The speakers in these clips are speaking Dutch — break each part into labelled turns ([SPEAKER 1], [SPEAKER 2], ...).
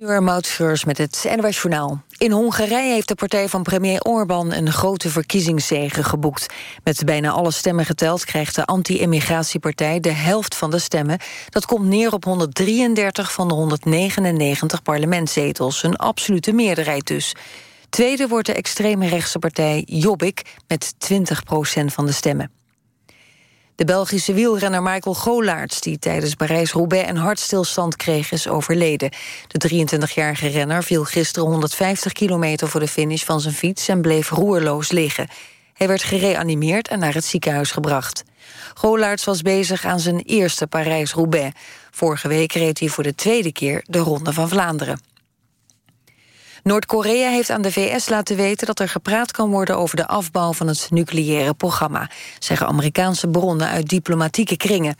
[SPEAKER 1] Uur met het NWS Journaal. In Hongarije heeft de partij van premier Orbán een grote verkiezingszege geboekt. Met bijna alle stemmen geteld krijgt de anti-immigratiepartij de helft van de stemmen. Dat komt neer op 133 van de 199 parlementszetels, een absolute meerderheid dus. Tweede wordt de extreme rechtse partij Jobbik met 20 procent van de stemmen. De Belgische wielrenner Michael Golaerts... die tijdens Parijs-Roubaix een hartstilstand kreeg, is overleden. De 23-jarige renner viel gisteren 150 kilometer voor de finish van zijn fiets... en bleef roerloos liggen. Hij werd gereanimeerd en naar het ziekenhuis gebracht. Golaerts was bezig aan zijn eerste Parijs-Roubaix. Vorige week reed hij voor de tweede keer de Ronde van Vlaanderen. Noord-Korea heeft aan de VS laten weten dat er gepraat kan worden over de afbouw van het nucleaire programma, zeggen Amerikaanse bronnen uit diplomatieke kringen.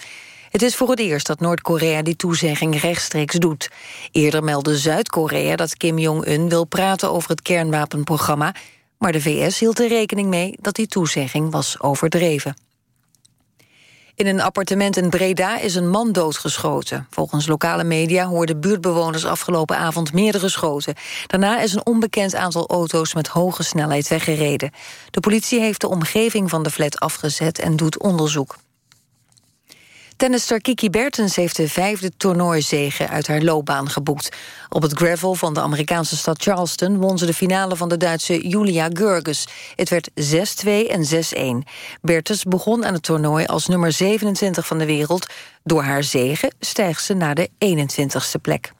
[SPEAKER 1] Het is voor het eerst dat Noord-Korea die toezegging rechtstreeks doet. Eerder meldde Zuid-Korea dat Kim Jong-un wil praten over het kernwapenprogramma, maar de VS hield er rekening mee dat die toezegging was overdreven. In een appartement in Breda is een man doodgeschoten. Volgens lokale media hoorden buurtbewoners afgelopen avond meerdere schoten. Daarna is een onbekend aantal auto's met hoge snelheid weggereden. De politie heeft de omgeving van de flat afgezet en doet onderzoek. Tennister Kiki Bertens heeft de vijfde toernooizege uit haar loopbaan geboekt. Op het gravel van de Amerikaanse stad Charleston won ze de finale van de Duitse Julia Görges. Het werd 6-2 en 6-1. Bertens begon aan het toernooi als nummer 27 van de wereld. Door haar zege stijgt ze naar de 21ste plek.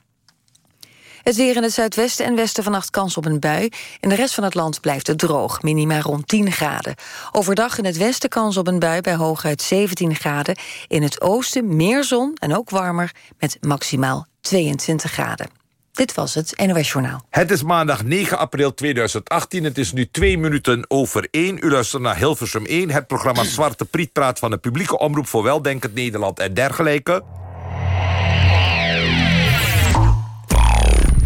[SPEAKER 1] Het weer in het zuidwesten en westen vannacht kans op een bui. In de rest van het land blijft het droog, minima rond 10 graden. Overdag in het westen kans op een bui bij hooguit 17 graden. In het oosten meer zon en ook warmer met maximaal 22 graden. Dit was het NOS Journaal.
[SPEAKER 2] Het is maandag 9 april 2018. Het is nu twee minuten over één. U luistert naar Hilversum 1, het programma Zwarte Priet praat van de publieke omroep voor weldenkend Nederland en dergelijke.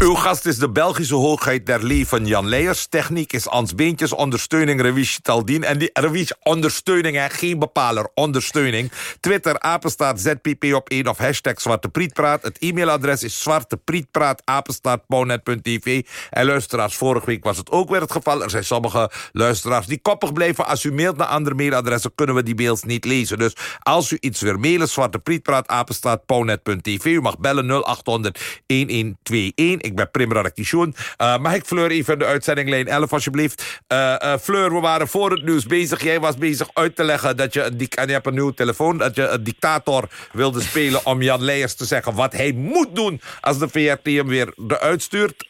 [SPEAKER 2] Uw gast is de Belgische hoogheid der leven Jan Leijers. Techniek is Ans Beentjes, ondersteuning Rewish Taldien. En die Rewish ondersteuning, hè, geen bepaler, ondersteuning. Twitter, apenstaat ZPP op 1 of hashtag Zwarte Prietpraat. Het e-mailadres is zwarteprietpraat, apenstaat.ponet.tv. En luisteraars, vorige week was het ook weer het geval. Er zijn sommige luisteraars die koppig blijven. Als u mailt naar andere mailadressen, kunnen we die mails niet lezen. Dus als u iets weer mailen, zwarteprietpraat, apenstaat.ponet.tv. U mag bellen 0800 1121 ik ben Prim Radakishun. Uh, mag ik Fleur even de uitzending lijn 11 alsjeblieft? Uh, uh, Fleur, we waren voor het nieuws bezig. Jij was bezig uit te leggen dat je, en je hebt een nieuwe telefoon... dat je een dictator wilde spelen om Jan Leijers te zeggen... wat hij moet doen als de VRT hem weer eruit stuurt.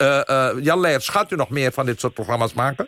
[SPEAKER 2] Jan Leijers, gaat u nog meer van dit soort programma's maken?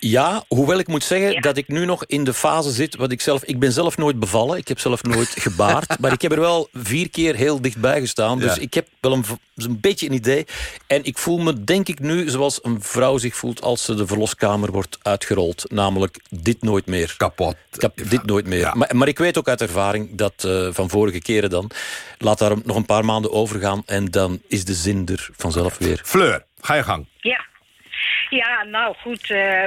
[SPEAKER 3] Ja, hoewel ik moet zeggen dat ik nu nog in de fase zit... wat ik zelf... Ik ben zelf nooit bevallen, ik heb zelf nooit gebaard... maar ik heb er wel vier keer heel dichtbij gestaan. Dus ik heb wel een, een beetje een idee. En ik voel me, denk ik nu, zoals een vrouw zich voelt... als ze de verloskamer wordt uitgerold. Namelijk, dit nooit meer.
[SPEAKER 2] Kapot.
[SPEAKER 3] dit nooit meer. Maar, maar, ik weet ook uit ervaring, dat uh, van vorige keren dan... laat daar nog een paar maanden over gaan... en dan is de zin er vanzelf weer.
[SPEAKER 2] Fleur, ga je gang.
[SPEAKER 4] Ja. Ja, nou goed. Uh,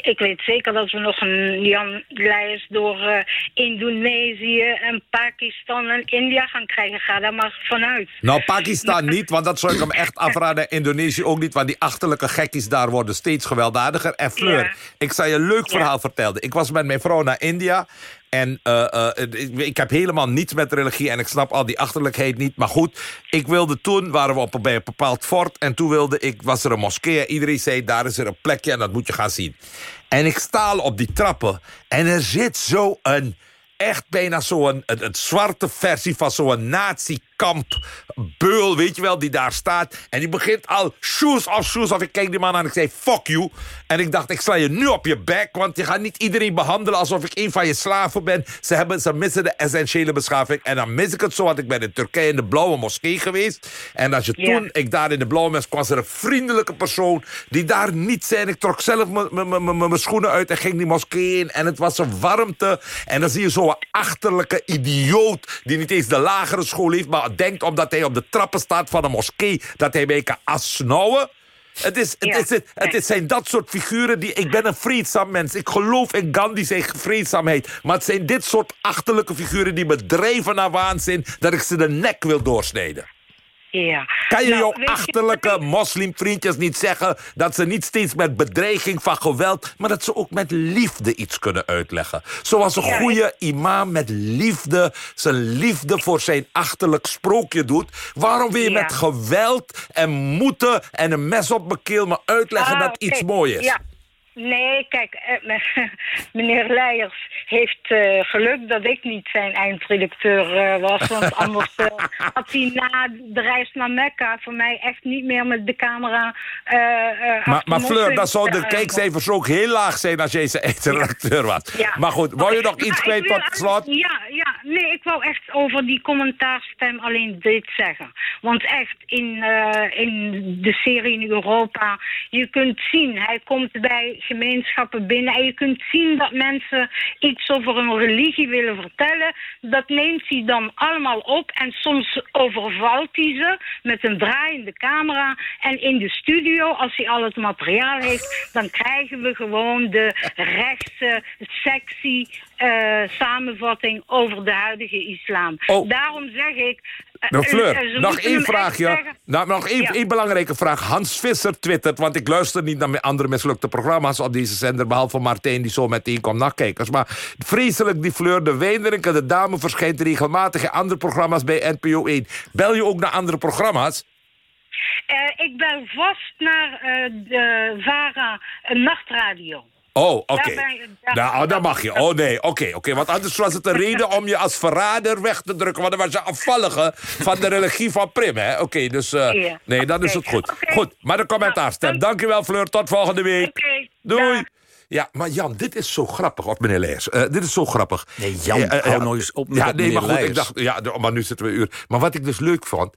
[SPEAKER 4] ik weet zeker dat we nog een Jan Leijers door uh, Indonesië en Pakistan en India gaan krijgen. Ga daar maar vanuit.
[SPEAKER 2] Nou, Pakistan niet, want dat zou ik hem echt afraden. Indonesië ook niet, want die achterlijke gekkies daar worden steeds gewelddadiger. En Fleur, ja. ik zal je een leuk verhaal vertellen. Ik was met mijn vrouw naar India en uh, uh, ik heb helemaal niets met religie en ik snap al die achterlijkheid niet. Maar goed, ik wilde toen, waren we op, bij een bepaald fort... en toen wilde ik, was er een moskee. Iedereen zei, daar is er een plekje en dat moet je gaan zien. En ik sta op die trappen en er zit zo een echt bijna zo'n een, zwarte versie van zo'n nazi kamp beul, weet je wel, die daar staat. En die begint al shoes of shoes of. Ik kijk die man aan en ik zei, fuck you. En ik dacht, ik sla je nu op je bek, want je gaat niet iedereen behandelen alsof ik een van je slaven ben. Ze, hebben, ze missen de essentiële beschaving. En dan mis ik het zo, want ik ben in Turkije in de Blauwe Moskee geweest. En als je toen, ik daar in de Blauwe Moskee was er een vriendelijke persoon die daar niet zijn. Ik trok zelf mijn schoenen uit en ging die moskee in. En het was een warmte. En dan zie je zo'n achterlijke idioot die niet eens de lagere school heeft, maar denkt omdat hij op de trappen staat van een moskee... dat hij mij kan afsnauwen. Het, is, het, is, het, het is, zijn dat soort figuren die... Ik ben een vreedzaam mens. Ik geloof in Gandhi zijn vreedzaamheid. Maar het zijn dit soort achterlijke figuren die me drijven naar waanzin... dat ik ze de nek wil doorsnijden.
[SPEAKER 4] Ja.
[SPEAKER 2] Kan je
[SPEAKER 4] Nou,
[SPEAKER 2] jouw
[SPEAKER 4] je-
[SPEAKER 2] achterlijke moslimvriendjes niet zeggen... dat ze niet steeds met bedreiging van geweld... maar dat ze ook met liefde iets kunnen uitleggen? Zoals een
[SPEAKER 4] Ja,
[SPEAKER 2] goede imam met liefde... zijn liefde voor zijn achterlijk sprookje doet. Waarom wil je
[SPEAKER 4] Ja.
[SPEAKER 2] met geweld en moeten en een mes op mijn keel... me uitleggen
[SPEAKER 4] Ah,
[SPEAKER 2] dat iets
[SPEAKER 4] oké.
[SPEAKER 2] mooi is?
[SPEAKER 4] Ja. Nee, kijk, eh, me- meneer Leijers heeft eh, geluk dat ik niet zijn eindredacteur eh, was. Want anders had hij na de reis naar Mekka voor mij echt niet meer met de camera...
[SPEAKER 2] Maar, maar Fleur, dan zouden de kijkcijfers ook heel laag zijn... als jij zijn eindredacteur was.
[SPEAKER 4] Ja.
[SPEAKER 2] Maar goed, wou je nog iets kwijt
[SPEAKER 4] eigenlijk-
[SPEAKER 2] slot?
[SPEAKER 4] Ja, ja, nee, ik wou echt over die commentaarstem alleen dit zeggen. Want echt, in, eh, in de serie in Europa, je kunt zien, hij komt bij gemeenschappen binnen en je kunt zien dat mensen iets over hun religie willen vertellen. Dat neemt hij dan allemaal op en soms overvalt hij ze met een draaiende camera. En in de studio, als hij al het materiaal heeft, dan krijgen we gewoon de rechtse, sexy eh, samenvatting over de huidige islam.
[SPEAKER 2] Oh.
[SPEAKER 4] Daarom zeg ik... eh,
[SPEAKER 2] Nou,
[SPEAKER 4] eh,
[SPEAKER 2] Fleur,
[SPEAKER 4] ze
[SPEAKER 2] nog één vraagje.
[SPEAKER 4] zeggen-
[SPEAKER 2] Nou, nog één,
[SPEAKER 4] Ja.
[SPEAKER 2] één belangrijke vraag. Hans Visser twittert, want ik luister niet naar andere mislukte programma's op deze zender, behalve Martijn die zo meteen komt nachtkijkers. Maar vreselijk die Fleur, de wijndrinker, de dame verschijnt regelmatig in andere programma's bij NPO 1. Bel je ook naar andere programma's?
[SPEAKER 4] Eh, ik ben vast naar de VARA Nachtradio.
[SPEAKER 2] Oh, oké. Nou, oh, dan mag je. Oh nee, oké. oké. Want anders was het een reden om je als verrader weg te drukken. Want dan was je afvallige van de religie van Prim, hè? Oké, dus... eh,
[SPEAKER 4] Ja.
[SPEAKER 2] Nee, dan is het goed. Goed, maar de commentaarstem.
[SPEAKER 4] Nou,
[SPEAKER 2] Dankjewel, Fleur. Tot volgende week.
[SPEAKER 4] Oké,
[SPEAKER 2] Doei.
[SPEAKER 4] dag.
[SPEAKER 2] Ja, maar Jan, dit is zo grappig. Of meneer Leers. eh, dit is zo grappig.
[SPEAKER 3] Nee, Jan,
[SPEAKER 2] eh,
[SPEAKER 3] hou nou eens op met
[SPEAKER 2] Ja, nee,
[SPEAKER 3] meneer
[SPEAKER 2] maar goed, ik
[SPEAKER 3] Leijers.
[SPEAKER 2] dacht... Ja, de- maar nu zitten we een uur. Maar wat ik dus leuk vond...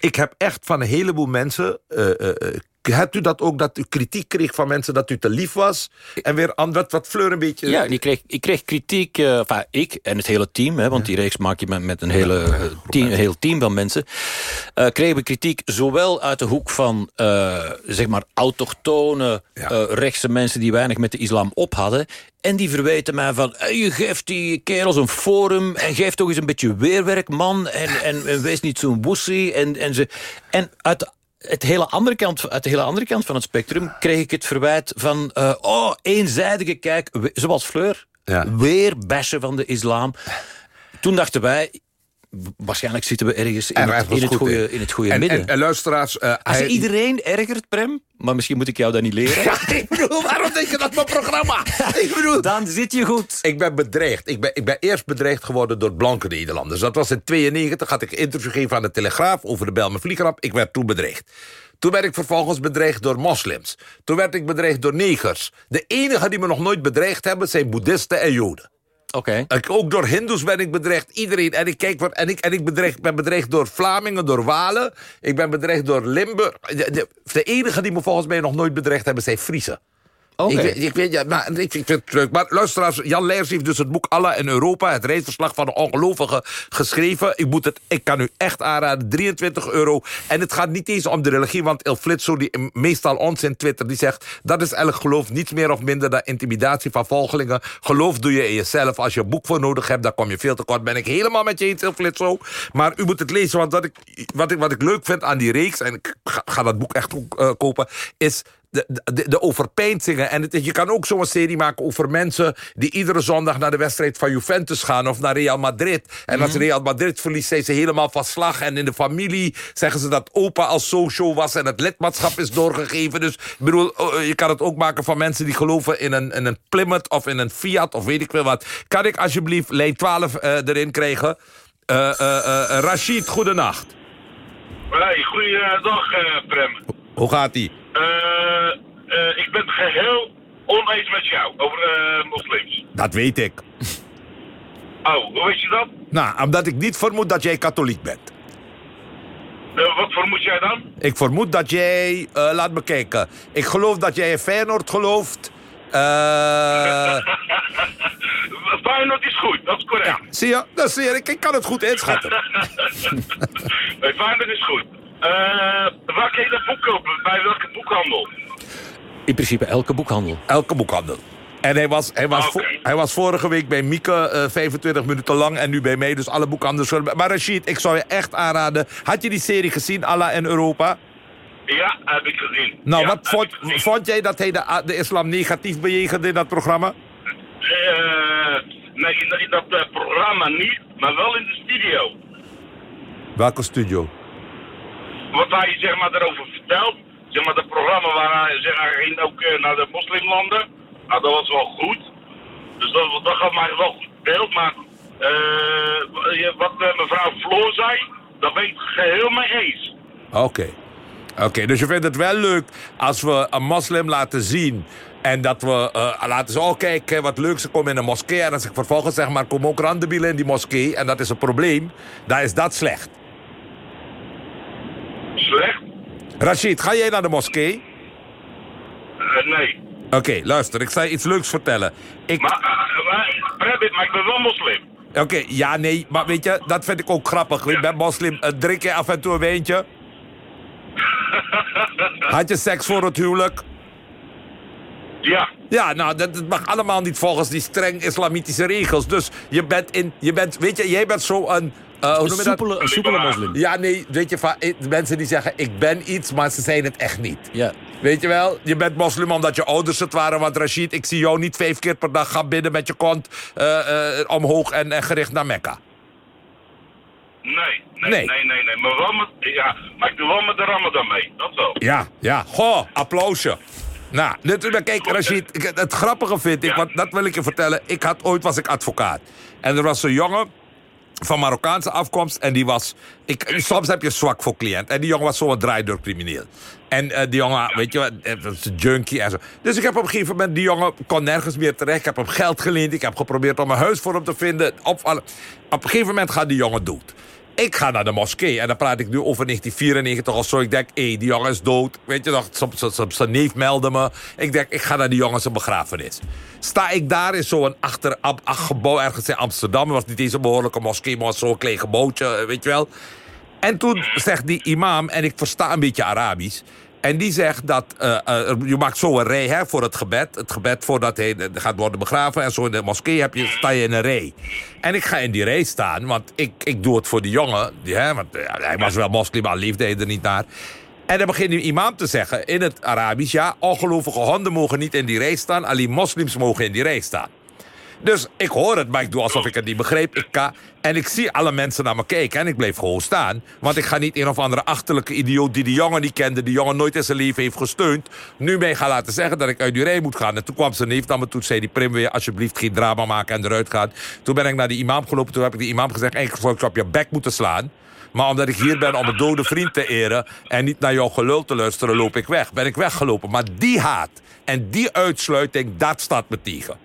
[SPEAKER 2] Ik heb echt van een heleboel mensen... eh, eh, eh, hebt u dat ook, dat u kritiek kreeg van mensen dat u te lief was? En weer wat, wat Fleur een beetje...
[SPEAKER 3] Ja, die kreeg, ik kreeg kritiek, enfin, ik en het hele team, hè, want die reeks maak je met, met een, hele, eh, team, een heel team van mensen, eh, kregen we kritiek zowel uit de hoek van zeg maar autochtone
[SPEAKER 2] Ja.
[SPEAKER 3] rechtse mensen die weinig met de islam op hadden, en die verweten mij van, je geeft die kerels een forum en geef toch eens een beetje weerwerk, man, en, en, en wees niet zo'n woesie. En, en, ze, en uit het hele andere kant, uit de hele andere kant van het spectrum kreeg ik het verwijt van... eh, oh, eenzijdige kijk, zoals Fleur.
[SPEAKER 2] Ja.
[SPEAKER 3] Weer bashen van de islam. Toen dachten wij... Waarschijnlijk zitten we ergens in, het, in het
[SPEAKER 2] goed
[SPEAKER 3] goede,
[SPEAKER 2] in.
[SPEAKER 3] het goede
[SPEAKER 2] en,
[SPEAKER 3] midden.
[SPEAKER 2] En, en luisteraars... eh,
[SPEAKER 3] Als
[SPEAKER 2] hij-
[SPEAKER 3] iedereen ergert, Prem... Maar misschien moet ik jou dat niet leren.
[SPEAKER 2] Ja, ik bedoel, waarom denk je dat mijn programma? ik bedoel...
[SPEAKER 3] Dan zit je goed.
[SPEAKER 2] Ik ben bedreigd. Ik ben, ik ben eerst bedreigd geworden door blanke Nederlanders. Dat was in 92, had ik een interview gegeven aan de Telegraaf... over de Belmen vliegramp. Ik werd toen bedreigd. Toen werd ik vervolgens bedreigd door moslims. Toen werd ik bedreigd door negers. De enige die me nog nooit bedreigd hebben... zijn boeddhisten en joden. Ook door hindoes ben ik bedreigd. Iedereen. En ik, kijk, en ik, en ik bedreigd, ben bedreigd door Vlamingen, door Walen. Ik ben bedreigd door Limburg. De, de, de enige die me volgens mij nog nooit bedreigd hebben... zijn Friesen. Ik, ik weet, ja, maar ik, ik vind het leuk. Maar luisteraars, Jan Leers heeft dus het boek Allah in Europa... het reisverslag van de ongelovigen geschreven. Ik, moet het, ik kan u echt aanraden, 23 euro. En het gaat niet eens om de religie, want El Flitso... die meestal ons in Twitter, die zegt... dat is elk geloof niets meer of minder dan intimidatie van volgelingen. Geloof doe je in jezelf. Als je een boek voor nodig hebt, dan kom je veel te kort. Ben ik helemaal met je eens, El Flitso. Maar u moet het lezen, want wat ik, wat ik, wat ik leuk vind aan die reeks... en ik ga, ga dat boek echt ook, eh, kopen, is de, de, de overpeinzingen. En het, je kan ook zo'n serie maken over mensen... die iedere zondag naar de wedstrijd van Juventus gaan... of naar Real Madrid. En als Real Madrid verliest, zijn ze helemaal van slag. En in de familie zeggen ze dat opa als social was... en het lidmaatschap is doorgegeven. Dus ik bedoel, oh, je kan het ook maken van mensen... die geloven in een, in een Plymouth of in een Fiat of weet ik veel wat. Kan ik alsjeblieft lijn 12 eh, erin krijgen? Eh eh eh Rashid, goedenacht.
[SPEAKER 5] Hey, goeiedag uh, Prem.
[SPEAKER 2] Hoe gaat ie?
[SPEAKER 5] Eh, ik ben geheel oneens met jou over eh, moslims.
[SPEAKER 2] Dat weet ik.
[SPEAKER 5] Oh, hoe weet je dat?
[SPEAKER 2] Nou, omdat ik niet vermoed dat jij katholiek bent.
[SPEAKER 5] Eh, wat vermoed jij dan?
[SPEAKER 2] Ik vermoed dat jij... eh, laat me kijken. Ik geloof dat jij in Feyenoord gelooft. Eh,
[SPEAKER 5] Feyenoord is goed, dat is correct.
[SPEAKER 2] ja, zie je? Dat zie je. Ik, ik kan het goed inschatten.
[SPEAKER 5] nee, Feyenoord is goed. Eh, waar kun je dat boek kopen? Bij welke boekhandel?
[SPEAKER 3] In principe elke boekhandel.
[SPEAKER 2] Elke boekhandel. En hij was, hij was, vo- hij was vorige week bij Mieke eh, 25 minuten lang en nu bij mij. Dus alle boekhandels. zullen- Maar Rashid, ik zou je echt aanraden. Had je die serie gezien, Allah in Europa?
[SPEAKER 5] Ja, heb ik gezien.
[SPEAKER 2] Nou,
[SPEAKER 5] Ja,
[SPEAKER 2] wat vond, vond jij dat hij de, de islam negatief bejegende in dat programma?
[SPEAKER 5] Eh, nee, in, dat programma niet, maar wel in de studio.
[SPEAKER 2] Welke studio?
[SPEAKER 5] Wat hij zeg maar erover vertelt, zeg maar dat programma waar hij, zeg, hij ging ook eh, naar de moslimlanden, nou, dat was wel goed. Dus dat, dat gaf mij wel goed beeld, maar eh, wat eh, mevrouw Floor zei, daar ben ik geheel mee eens.
[SPEAKER 2] Oké. Oké, dus je vindt het wel leuk als we een moslim laten zien... en dat we laten zien, oh kijk, wat leuk, ze komen in een moskee... en als ik vervolgens zeg maar, komen ook randebielen in die moskee... en dat is een probleem, dan is dat slecht.
[SPEAKER 5] Slecht?
[SPEAKER 2] Rashid, ga jij naar de moskee?
[SPEAKER 5] Eh, nee.
[SPEAKER 2] Oké, luister, ik zal je iets leuks vertellen. Ik,
[SPEAKER 5] Maar, uh, maar, Rabbit, maar ik ben wel moslim.
[SPEAKER 2] Oké, ja, nee, maar weet je, dat vind ik ook grappig. Ik ben moslim, eh, drink je af en toe een wijntje? Had je seks voor het huwelijk?
[SPEAKER 5] Ja.
[SPEAKER 2] Ja, nou, dat, dat mag allemaal niet volgens die streng islamitische regels. Dus je bent in, je bent, weet je, jij bent zo een, eh, hoe
[SPEAKER 3] Een
[SPEAKER 2] noem je dat?
[SPEAKER 3] soepele, een soepele moslim.
[SPEAKER 2] Ja, nee, weet je, van, eh, mensen die zeggen, ik ben iets, maar ze zijn het echt niet.
[SPEAKER 3] Ja.
[SPEAKER 2] Weet je wel, je bent moslim omdat je ouders het waren. Want Rashid, ik zie jou niet vijf keer per dag gaan bidden met je kont eh, eh, omhoog en, en gericht naar Mekka.
[SPEAKER 5] Nee, nee,
[SPEAKER 2] Nee.
[SPEAKER 5] nee, nee, nee. Maar, wel met, ja, maar ik doe wel met de ramadan mee, dat wel.
[SPEAKER 2] Ja, ja. Goh, applausje. Nou, natuurlijk, kijk, Rashid, het grappige vind ik,
[SPEAKER 5] Ja.
[SPEAKER 2] want dat wil ik je vertellen. Ik had, ooit was ik advocaat. En er was een jongen van Marokkaanse afkomst en die was... Ik, soms heb je zwak voor cliënt. En die jongen was zo'n draaideurcrimineel. En eh, die jongen, weet je wat, eh, is een junkie en zo. Dus ik heb op een gegeven moment, die jongen kon nergens meer terecht. Ik heb hem geld geleend, ik heb geprobeerd om een huis voor hem te vinden. Op, op een gegeven moment gaat die jongen dood. Ik ga naar de moskee en dan praat ik nu over 1994 of zo. Ik denk, hé, die jongen is dood. Weet je nog, zijn neef meldde me. Ik denk, ik ga naar die jongen zijn begrafenis. Sta ik daar in zo'n achter ab- ach, gebouw ergens in Amsterdam. Het was niet eens een behoorlijke moskee, maar zo'n klein gebouwtje, eh, weet je wel. En toen zegt die imam, en ik versta een beetje Arabisch... en die zegt dat eh, eh, je maakt zo een rij hè, voor het gebed. Het gebed voordat hij eh, gaat worden begraven. En zo in de moskee heb je, sta je in een rij. En ik ga in die rij staan, want ik, ik doe het voor die jongen. Die, hè, want hij was wel moslim, maar liefde hij er niet naar. En dan begint die imam te zeggen in het Arabisch... ja, ongelovige honden mogen niet in die rij staan... alleen moslims mogen in die rij staan. Dus ik hoor het, maar ik doe alsof ik het niet begreep. Ik ka en ik zie alle mensen naar me kijken en ik bleef gewoon staan. Want ik ga niet een of andere achterlijke idioot die die jongen niet kende... die jongen nooit in zijn leven heeft gesteund... nu mee gaan laten zeggen dat ik uit die rij moet gaan. En toen kwam zijn neef naar me toe, zei die Prim weer... alsjeblieft geen drama maken en eruit gaan. Toen ben ik naar die imam gelopen, toen heb ik die imam gezegd... eigenlijk zou ik op je bek moeten slaan... Maar omdat ik hier ben om een dode vriend te eren... en niet naar jouw gelul te luisteren, loop ik weg. Ben ik weggelopen. Maar die haat en die uitsluiting, dat staat me tegen.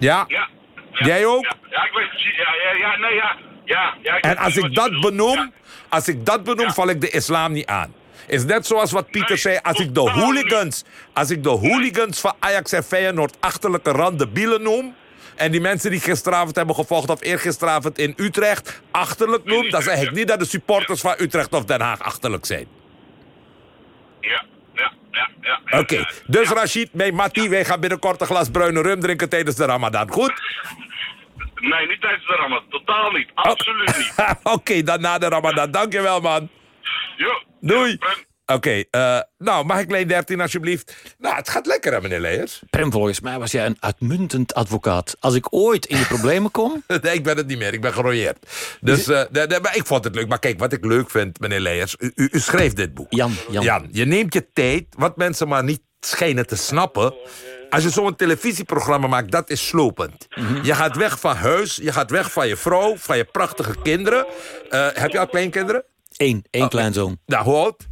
[SPEAKER 5] Ja?
[SPEAKER 2] ja. Jij ook?
[SPEAKER 5] Ja, ik weet precies. Ja, ja, ja, nee, ja. Ja, ja,
[SPEAKER 2] En als ik dat benoem, als ik dat benoem, val ik de islam niet aan. Is net zoals wat Pieter
[SPEAKER 5] Nee,
[SPEAKER 2] zei, als ik de hooligans, als ik de hooligans van Ajax en Feyenoord achterlijke randebielen noem, en die mensen die gisteravond hebben gevolgd of eergisteravond in Utrecht achterlijk noem, dan zeg ik niet dat de supporters van Utrecht of Den Haag achterlijk zijn.
[SPEAKER 5] Ja, ja, ja, ja.
[SPEAKER 2] Oké, dus. Rashid, mijn Matti, wij gaan binnenkort een glas bruine rum drinken tijdens de Ramadan. Goed?
[SPEAKER 5] Nee, niet tijdens de Ramadan. Totaal niet. Absoluut niet.
[SPEAKER 2] Oké, dan na de Ramadan. Dankjewel, man.
[SPEAKER 5] Jo.
[SPEAKER 2] Doei. Oké, eh, nou, mag ik lijn 13 alsjeblieft? Nou, het gaat lekker, hè, meneer Leijers?
[SPEAKER 3] Prem, volgens mij was jij een uitmuntend advocaat. Als ik ooit in de problemen kom...
[SPEAKER 2] Nee, ik ben het niet meer. Ik ben gerooieerd. Dus eh, nee, nee, maar ik vond het leuk. Maar kijk, wat ik leuk vind, meneer Leijers... U, u, u schreef dit boek.
[SPEAKER 3] Jan, Jan.
[SPEAKER 2] je neemt je tijd, wat mensen maar niet schijnen te snappen... Als je zo'n televisieprogramma maakt, dat is slopend. Je gaat weg van huis, je gaat weg van je vrouw, van je prachtige kinderen. Eh, heb je al kleinkinderen?
[SPEAKER 3] Eén, één kleinzoon.
[SPEAKER 2] Nou, hoe oud?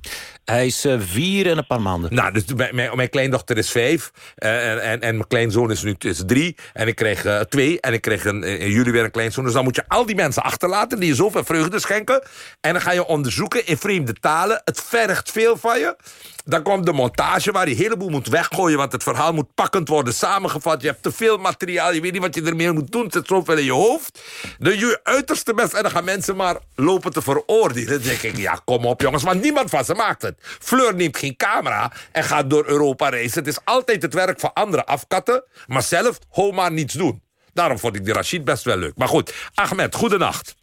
[SPEAKER 3] Hij is eh, vier en een paar maanden.
[SPEAKER 2] Nou, dus mijn, mijn, kleindochter is vijf. eh, en, en, en mijn kleinzoon is nu is drie. En ik kreeg eh, twee. En ik kreeg een, in juli weer een kleinzoon. Dus dan moet je al die mensen achterlaten die je zoveel vreugde schenken. En dan ga je onderzoeken in vreemde talen. Het vergt veel van je. Dan komt de montage waar je een heleboel moet weggooien. Want het verhaal moet pakkend worden samengevat. Je hebt te veel materiaal. Je weet niet wat je ermee moet doen. Het zit zoveel in je hoofd. Dan je uiterste best. En dan gaan mensen maar lopen te veroordelen. Dan denk ik, ja, kom op jongens. Want niemand van ze maakt het. Fleur neemt geen camera en gaat door Europa racen. Het is altijd het werk van anderen afkatten, maar zelf ho maar niets doen. Daarom vond ik die Rashid best wel leuk. Maar goed, Ahmed, goedenacht.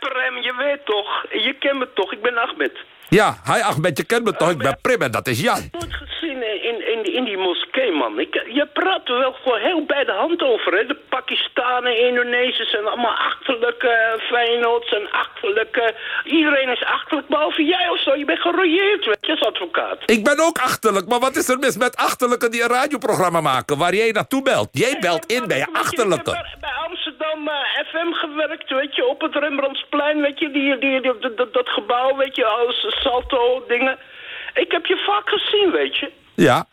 [SPEAKER 6] Eh, Prem, je weet toch, je kent me toch, ik ben Ahmed.
[SPEAKER 2] Ja, hi Ahmed, je kent me toch? Ik ben Prim en dat is Jan.
[SPEAKER 6] Nooit gezien in, in, in die moskee, man. Ik, je praat er wel gewoon heel bij de hand over, hè. De Pakistanen, Indonesiërs en allemaal achterlijke Feyenoords en achterlijke... Iedereen is achterlijk, behalve jij of zo. Je bent gerooieerd, weet je, als advocaat.
[SPEAKER 2] Ik ben ook achterlijk, maar wat is er mis met achterlijken die een radioprogramma maken... waar jij naartoe belt? Jij belt in bij je, achterlijke.
[SPEAKER 6] Ik heb bij Amsterdam eh, FM gewerkt, weet je, op het Rembrandtsplein, weet je, die, die, die- dat- dat, dat gebouw, weet je, als salto dingen. Ik heb je vaak gezien, weet je.
[SPEAKER 2] Ja,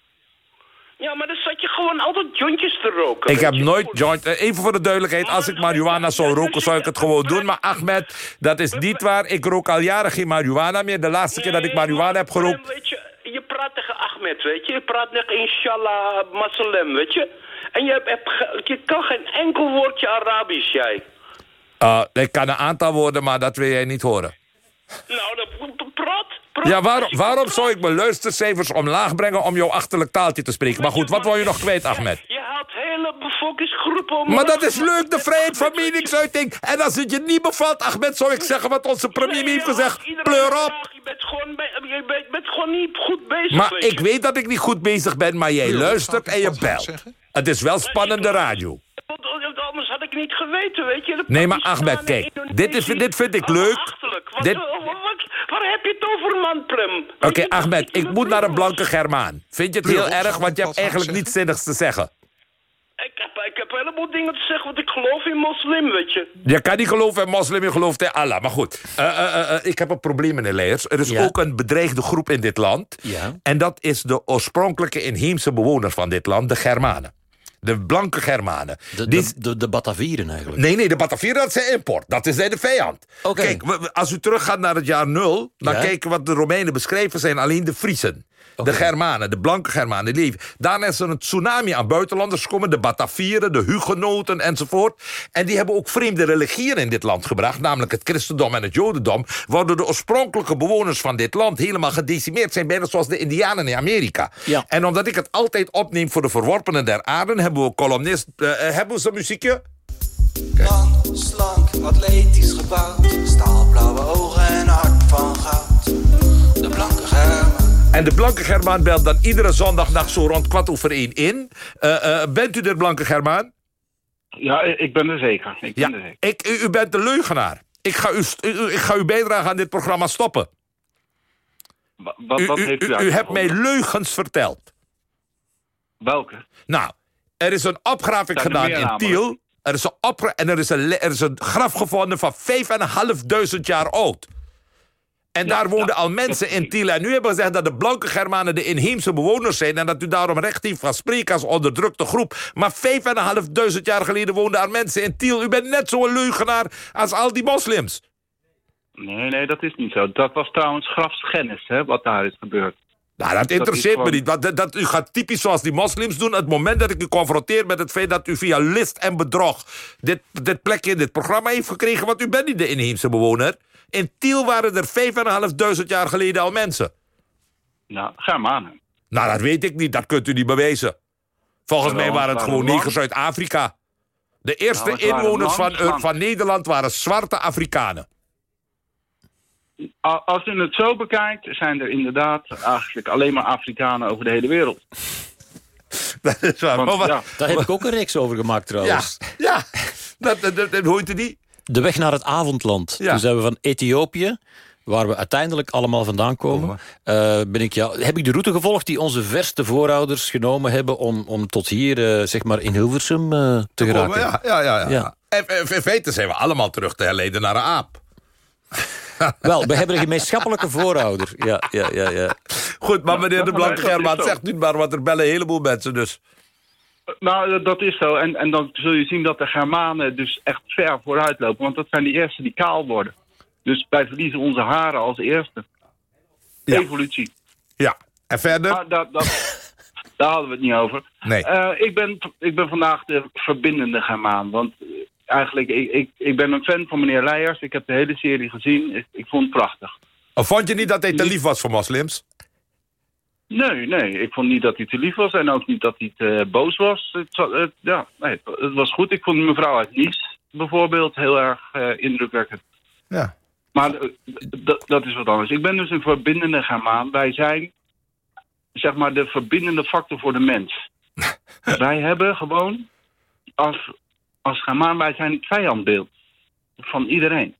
[SPEAKER 6] Ja, maar dan zat je gewoon altijd jointjes te roken.
[SPEAKER 2] ik heb
[SPEAKER 6] je.
[SPEAKER 2] nooit joint... eh, Even voor de duidelijkheid, als ik marihuana zou roken... zou ik het gewoon doen. Maar Ahmed, dat is niet waar. Ik rook al jaren geen marihuana meer. De laatste keer dat ik marihuana heb gerookt...
[SPEAKER 6] Weet je, je praat tegen Ahmed, weet je. Je praat tegen Inshallah Masalem, weet je. En je, hebt, je kan geen enkel woordje Arabisch, jij.
[SPEAKER 2] eh, ik kan een aantal woorden, maar dat wil jij niet horen.
[SPEAKER 6] Nou, dan p- praat. praat.
[SPEAKER 2] Ja,
[SPEAKER 6] je
[SPEAKER 2] waarom zou ik mijn luistercijfers omlaag brengen... om jouw achterlijk taaltje te spreken? Maar goed, wat wil je nog kwijt, Ahmed?
[SPEAKER 6] Je haalt hele bevolkingsgroepen om...
[SPEAKER 2] Maar dat is leuk, de vrijheid van meningsuiting. En als het je niet bevalt, Ahmed, zou ik zeggen wat onze premier heeft gezegd. Pleur op.
[SPEAKER 6] Je bent gewoon, je bent, bent gewoon niet goed bezig,
[SPEAKER 2] Maar ik weet dat ik niet goed bezig ben, maar jij luistert en je belt. Het is wel spannende radio.
[SPEAKER 6] Anders had ik niet geweten, weet je. De
[SPEAKER 2] Nee, maar Ahmed, kijk, dit is- dit vind ik leuk. Dit-
[SPEAKER 6] waar heb je het over, man, Prem?
[SPEAKER 2] Oké,
[SPEAKER 6] je,
[SPEAKER 2] Ahmed, ik moet naar een blanke Germaan. Vind je het heel erg, want je hebt eigenlijk niets zinnigs te zeggen.
[SPEAKER 6] Ik heb, ik heb een heleboel dingen te zeggen, want ik geloof in moslim, weet je.
[SPEAKER 2] Je kan niet geloven in moslim, je gelooft in Allah. Maar goed, eh, eh, eh, ik heb een probleem, meneer Leers. Er is
[SPEAKER 3] Ja.
[SPEAKER 2] ook een bedreigde groep in dit land.
[SPEAKER 3] Ja.
[SPEAKER 2] En dat is de oorspronkelijke inheemse bewoners van dit land, de Germanen. De blanke Germanen.
[SPEAKER 3] De,
[SPEAKER 2] Die-
[SPEAKER 3] de, de, de Batavieren eigenlijk.
[SPEAKER 2] Nee, nee, de Batavieren, dat is import. Dat is de vijand. Kijk, als u teruggaat naar het jaar nul... dan
[SPEAKER 3] Ja.
[SPEAKER 2] kijken wat de Romeinen beschreven zijn alleen de Friesen. De Germanen, de blanke Germanen, die leven. Daarna is er een tsunami aan buitenlanders gekomen. De Batavieren, de Hugenoten enzovoort. En die hebben ook vreemde religieën in dit land gebracht. Namelijk het christendom en het jodendom. Waardoor de oorspronkelijke bewoners van dit land... helemaal gedecimeerd zijn. Bijna zoals de indianen in Amerika.
[SPEAKER 3] Ja.
[SPEAKER 2] En omdat ik het altijd opneem voor de verworpenen der aarde... hebben we columnist... eh, eh, hebben we zo'n muziekje?
[SPEAKER 7] Lang, slank, atletisch gebouwd. Staalblauwe ogen en hart van goud.
[SPEAKER 2] En de Blanke Germaan belt dan iedere zondagnacht zo rond kwart over één in. Eh, eh, bent u de Blanke Germaan?
[SPEAKER 8] Ja, ik ben er zeker. Ik ben er zeker.
[SPEAKER 2] Ik, u, bent de leugenaar. Ik ga, u, ik ga uw bijdrage aan dit programma stoppen.
[SPEAKER 8] Wa- Wat,
[SPEAKER 2] U,
[SPEAKER 8] wat
[SPEAKER 2] u,
[SPEAKER 8] heeft u,
[SPEAKER 2] u, hebt mij leugens verteld.
[SPEAKER 8] Welke?
[SPEAKER 2] Nou, er is een opgraving gedaan in? Tiel. Er is een opgra en er is een, er is een graf gevonden van 5.500 jaar oud. En daar woonden al mensen in Tiel. En nu hebben we gezegd dat de blanke Germanen de inheemse bewoners zijn... en dat u daarom recht heeft van spreken als onderdrukte groep. Maar 5.500 jaar geleden woonden er mensen in Tiel. U bent net zo'n leugenaar als al die moslims.
[SPEAKER 8] Nee, nee, dat is niet zo. Dat was trouwens grafschennis, hè, wat daar is gebeurd.
[SPEAKER 2] Nou, dat interesseert me niet. Want dat, dat, u gaat typisch zoals die moslims doen. Het moment dat ik u confronteer met het feit dat u via list en bedrog... dit, dit plekje in dit programma heeft gekregen... want u bent niet de inheemse bewoner. In Tiel waren er 5.500 jaar geleden al mensen.
[SPEAKER 8] Nou, Germanen.
[SPEAKER 2] Nou, dat weet ik niet. Dat kunt u niet bewijzen. Volgens mij waren het
[SPEAKER 8] waren
[SPEAKER 2] gewoon negers uit Afrika. De eerste
[SPEAKER 8] Nou,
[SPEAKER 2] inwoners van,
[SPEAKER 8] slank.
[SPEAKER 2] van Nederland waren zwarte Afrikanen.
[SPEAKER 8] Als u het zo bekijkt, zijn er inderdaad eigenlijk alleen maar Afrikanen over de hele wereld.
[SPEAKER 2] Dat is waar.
[SPEAKER 8] Want,
[SPEAKER 2] Maar
[SPEAKER 8] ja,
[SPEAKER 3] Daar heb ik ook een reeks over gemaakt
[SPEAKER 2] ja,
[SPEAKER 3] trouwens.
[SPEAKER 2] ja. Dat, dat, dat, dat hoort u niet?
[SPEAKER 3] De weg naar het avondland.
[SPEAKER 2] Ja.
[SPEAKER 3] Toen zijn we van Ethiopië, waar we uiteindelijk allemaal vandaan komen. eh, ben ik, ja, heb ik de route gevolgd die onze verste voorouders genomen hebben... om, om tot hier, eh, zeg maar, in Hilversum eh, te geraken.
[SPEAKER 2] Oh, ja, ja, ja, ja.
[SPEAKER 3] Ja.
[SPEAKER 2] En, en in feite zijn we allemaal terug te herleden naar een aap.
[SPEAKER 3] Wel, we hebben een gemeenschappelijke voorouder. Ja, ja, ja, ja.
[SPEAKER 2] Goed, maar meneer de Blanke
[SPEAKER 8] zo.
[SPEAKER 2] zegt nu maar, want er bellen een heleboel mensen dus.
[SPEAKER 8] Nou, dat- is zo. En, en dan zul je zien dat de Germanen dus echt ver vooruit lopen. Want dat zijn de eerste die kaal worden. Dus wij verliezen onze haren als eerste.
[SPEAKER 2] Ja.
[SPEAKER 8] Evolutie.
[SPEAKER 2] Ja, en verder?
[SPEAKER 8] Maar dat, dat, daar hadden we het niet over.
[SPEAKER 2] Nee.
[SPEAKER 8] Eh, ik, ben, ik ben vandaag de verbindende Germaan. Want eh, eigenlijk, ik, ik, ik ben een fan van meneer Leijers. Ik heb de hele serie gezien. Ik, ik vond het prachtig.
[SPEAKER 2] Of vond je niet dat hij te lief was voor moslims?
[SPEAKER 8] Nee, nee. Ik vond niet dat hij te lief was en ook niet dat hij te boos was. Het, het- ja, nee, het, was goed. Ik vond mevrouw uit Nice bijvoorbeeld heel erg eh, indrukwekkend.
[SPEAKER 2] Ja.
[SPEAKER 8] Maar eh, dat is wat anders. Ik ben dus een verbindende Germaan. Wij zijn, zeg maar, de verbindende factor voor de mens. wij hebben gewoon, als, als Germaan, wij zijn het vijandbeeld van iedereen.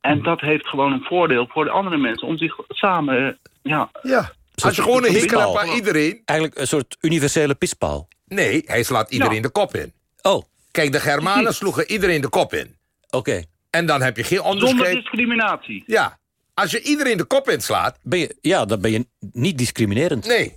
[SPEAKER 8] En dat heeft gewoon een voordeel voor de andere mensen om zich samen, eh, ja,
[SPEAKER 2] Ja. Als je gewoon een hekel hebt aan iedereen...
[SPEAKER 3] Eigenlijk een soort universele pispaal.
[SPEAKER 2] Nee, hij slaat iedereen
[SPEAKER 8] Ja.
[SPEAKER 2] de kop in.
[SPEAKER 3] Oh,
[SPEAKER 2] Kijk, de Germanen sloegen iedereen de kop in.
[SPEAKER 3] oké.
[SPEAKER 2] En dan heb je geen
[SPEAKER 8] zonder
[SPEAKER 2] onderscheid.
[SPEAKER 8] discriminatie.
[SPEAKER 2] Ja. Als je iedereen de kop inslaat...
[SPEAKER 3] Ben je, ja, dan ben je niet discriminerend.
[SPEAKER 2] Nee.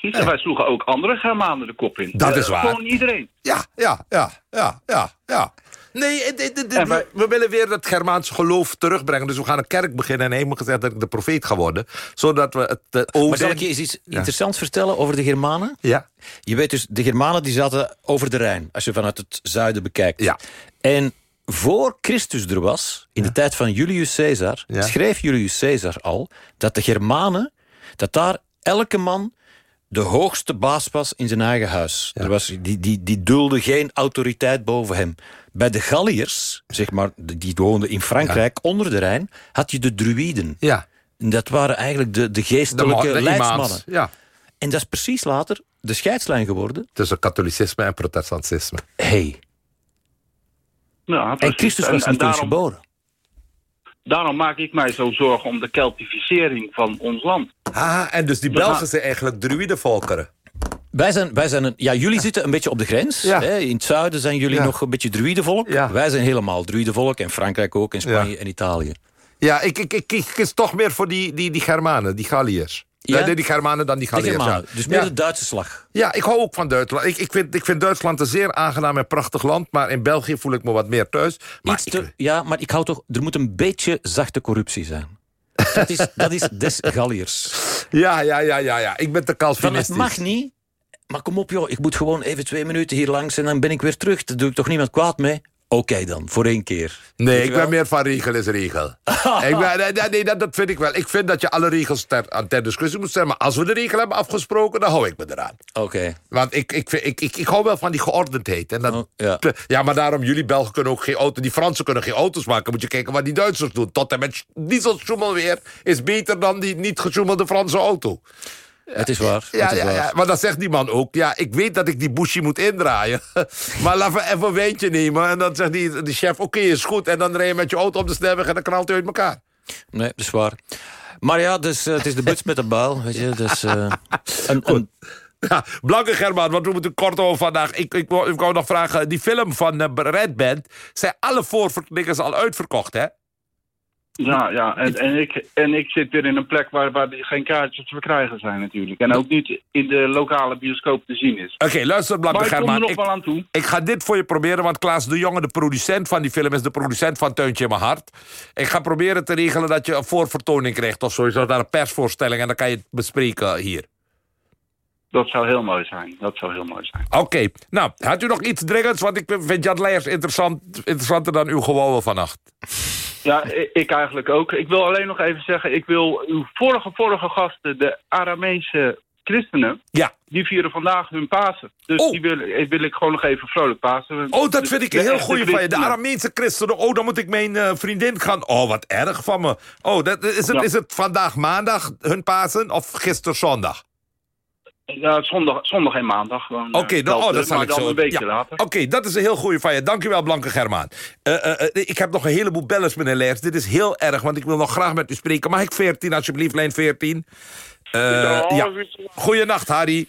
[SPEAKER 8] Precies. En wij sloegen ook andere Germanen de kop in.
[SPEAKER 2] Dat is
[SPEAKER 8] Eh,
[SPEAKER 2] waar.
[SPEAKER 8] Gewoon iedereen.
[SPEAKER 2] Ja, ja, ja, ja, ja, ja. Nee,
[SPEAKER 8] wij-
[SPEAKER 2] we, we willen weer het Germaanse geloof terugbrengen. Dus we gaan een kerk beginnen en me gezegd dat ik de profeet ga worden. Zodat we het uh,
[SPEAKER 3] Maar zal ik je eens iets interessants vertellen over de Germanen?
[SPEAKER 2] Ja,
[SPEAKER 3] Je weet dus, de Germanen die zaten over de Rijn, als je vanuit het zuiden bekijkt.
[SPEAKER 2] Ja.
[SPEAKER 3] En voor Christus er was, in de tijd van Julius Caesar,
[SPEAKER 2] Ja.
[SPEAKER 3] schreef Julius Caesar al dat de Germanen, dat daar elke man de hoogste baas was in zijn eigen huis. Er was, die, die, die dulde geen autoriteit boven hem. Bij de Galliërs, zeg maar, die woonden in Frankrijk onder de Rijn, had je de druïden.
[SPEAKER 2] ja.
[SPEAKER 3] En Dat waren eigenlijk de, de geestelijke
[SPEAKER 2] de
[SPEAKER 3] leidsmannen.
[SPEAKER 2] imams. Ja.
[SPEAKER 3] En dat is precies later de scheidslijn geworden.
[SPEAKER 2] Tussen katholicisme en protestantisme.
[SPEAKER 3] Hey.
[SPEAKER 8] Ja,
[SPEAKER 3] En. Christus was
[SPEAKER 8] en,
[SPEAKER 3] niet eens geboren.
[SPEAKER 8] Daarom maak ik mij zo zorgen om de keltificering van ons land.
[SPEAKER 2] Ah, en dus die. Belgen zijn eigenlijk druïdevolkeren.
[SPEAKER 3] Wij zijn, wij zijn een, ja, jullie zitten een beetje op de grens.
[SPEAKER 2] Ja.
[SPEAKER 3] Hè? In het zuiden zijn jullie
[SPEAKER 2] Ja.
[SPEAKER 3] nog een beetje druidevolk.
[SPEAKER 2] Ja.
[SPEAKER 3] Wij zijn helemaal druidevolk. En Frankrijk ook, en Spanje
[SPEAKER 2] Ja.
[SPEAKER 3] en Italië.
[SPEAKER 2] Ja, ik, ik, ik, ik kies toch meer voor die, die, die Germanen, die Galliërs.
[SPEAKER 3] Ja?
[SPEAKER 2] Nee, die Germanen dan die Galliërs. Ja.
[SPEAKER 3] Dus meer
[SPEAKER 2] ja.
[SPEAKER 3] de Duitse slag.
[SPEAKER 2] Ja, ik hou ook van Duitsland. Ik, ik, vind, ik vind Duitsland een zeer aangenaam en prachtig land. Maar in België voel ik me wat meer thuis. Maar
[SPEAKER 3] Iets
[SPEAKER 2] ik-
[SPEAKER 3] ja, maar ik hou toch... Er moet een beetje zachte corruptie zijn. Dat is, dat is des Galliërs.
[SPEAKER 2] ja, ja, ja, ja, ja. Ik ben te
[SPEAKER 3] Van, het
[SPEAKER 2] Calvinistisch.
[SPEAKER 3] mag niet. Maar kom op joh, ik moet gewoon even twee minuten hier langs... en dan ben ik weer terug. Daar doe ik toch niemand kwaad mee? Oké dan, voor één keer.
[SPEAKER 2] Nee, ik ben meer van regel is regel. ik ben, nee, dat, dat vind ik wel. Ik vind dat je alle regels ter, aan ter discussie moet stellen. Maar als we de regel hebben afgesproken, dan hou ik me eraan.
[SPEAKER 3] Oké.
[SPEAKER 2] Want ik, ik, ik, ik, ik hou wel van die geordendheid. En dat,
[SPEAKER 3] Oh, ja.
[SPEAKER 2] ja, maar daarom, jullie Belgen kunnen ook geen auto... Die Fransen kunnen geen auto's maken. Moet je kijken wat die Duitsers doen. Tot en met dieselsjoemel weer is beter dan die niet gesjoemelde Franse auto.
[SPEAKER 3] Het is waar.
[SPEAKER 2] Ja,
[SPEAKER 3] is
[SPEAKER 2] ja,
[SPEAKER 3] waar.
[SPEAKER 2] ja, maar dan zegt die man ook... Ja, ik weet dat ik die bushy moet indraaien. maar laten we even een wijntje nemen. En dan zegt die, die chef, oké, is goed. En dan rij je met je auto op de snelweg en dan knalt hij uit elkaar.
[SPEAKER 3] Nee, dat is waar. Maar ja, dus, eh, het is de buts met de buil. Weet je, dus, eh, een, een,
[SPEAKER 2] Ja, Blanke Germaan, want we moeten kort over vandaag. Ik, ik, ik wou nog vragen, die film van eh, Red Band... zijn alle voorverklikkers al uitverkocht, hè?
[SPEAKER 8] Ja, ja. En, en, ik, en ik zit weer in een plek waar, waar geen kaartjes te verkrijgen zijn natuurlijk. En ook niet in de lokale bioscoop te zien is.
[SPEAKER 2] Oké, luister Blanke
[SPEAKER 8] Maar ik kom er nog
[SPEAKER 2] Ik,
[SPEAKER 8] wel aan toe.
[SPEAKER 2] ik ga dit voor je proberen, want Klaas de Jonge, de producent van die film... is de producent van Teuntje in mijn hart. Ik ga proberen te regelen dat je een voorvertoning krijgt... of sowieso daar een persvoorstelling en dan kan je het bespreken hier.
[SPEAKER 8] Dat zou heel mooi zijn. Dat zou heel mooi zijn.
[SPEAKER 2] Oké, nou, had u nog iets dringends? Want ik vind Jan Leijers interessant, interessanter dan uw gewouwen vannacht.
[SPEAKER 8] Ja, ik eigenlijk ook. Ik wil alleen nog even zeggen, ik wil uw vorige, vorige gasten, de Aramese christenen,
[SPEAKER 2] Ja.
[SPEAKER 8] die vieren vandaag hun Pasen. Dus
[SPEAKER 2] Oh.
[SPEAKER 8] die wil, eh, wil ik gewoon nog even vrolijk Pasen.
[SPEAKER 2] Oh, dat vind ik een heel goede van je. De. Arameense christenen. Oh, dan moet ik mijn eh, vriendin gaan... Oh, wat erg van me. Oh, dat, is, het,
[SPEAKER 8] Ja.
[SPEAKER 2] is het vandaag maandag hun Pasen of gisteren zondag?
[SPEAKER 8] Ja, zondag, zondag en maandag. gewoon, eh,
[SPEAKER 2] Oké, dan, oh, dat
[SPEAKER 8] eh,
[SPEAKER 2] zal ik zo...
[SPEAKER 8] een
[SPEAKER 2] ja.
[SPEAKER 8] later.
[SPEAKER 2] Oké, dat is een heel goede van je. Dankjewel, Blanke Germaan. Eh, eh, eh, ik heb nog een heleboel bellers, meneer Leijers. Dit is heel erg, want ik wil nog graag met u spreken. Mag ik 14, alsjeblieft, lijn 14? Eh ja. Goeienacht, Harry.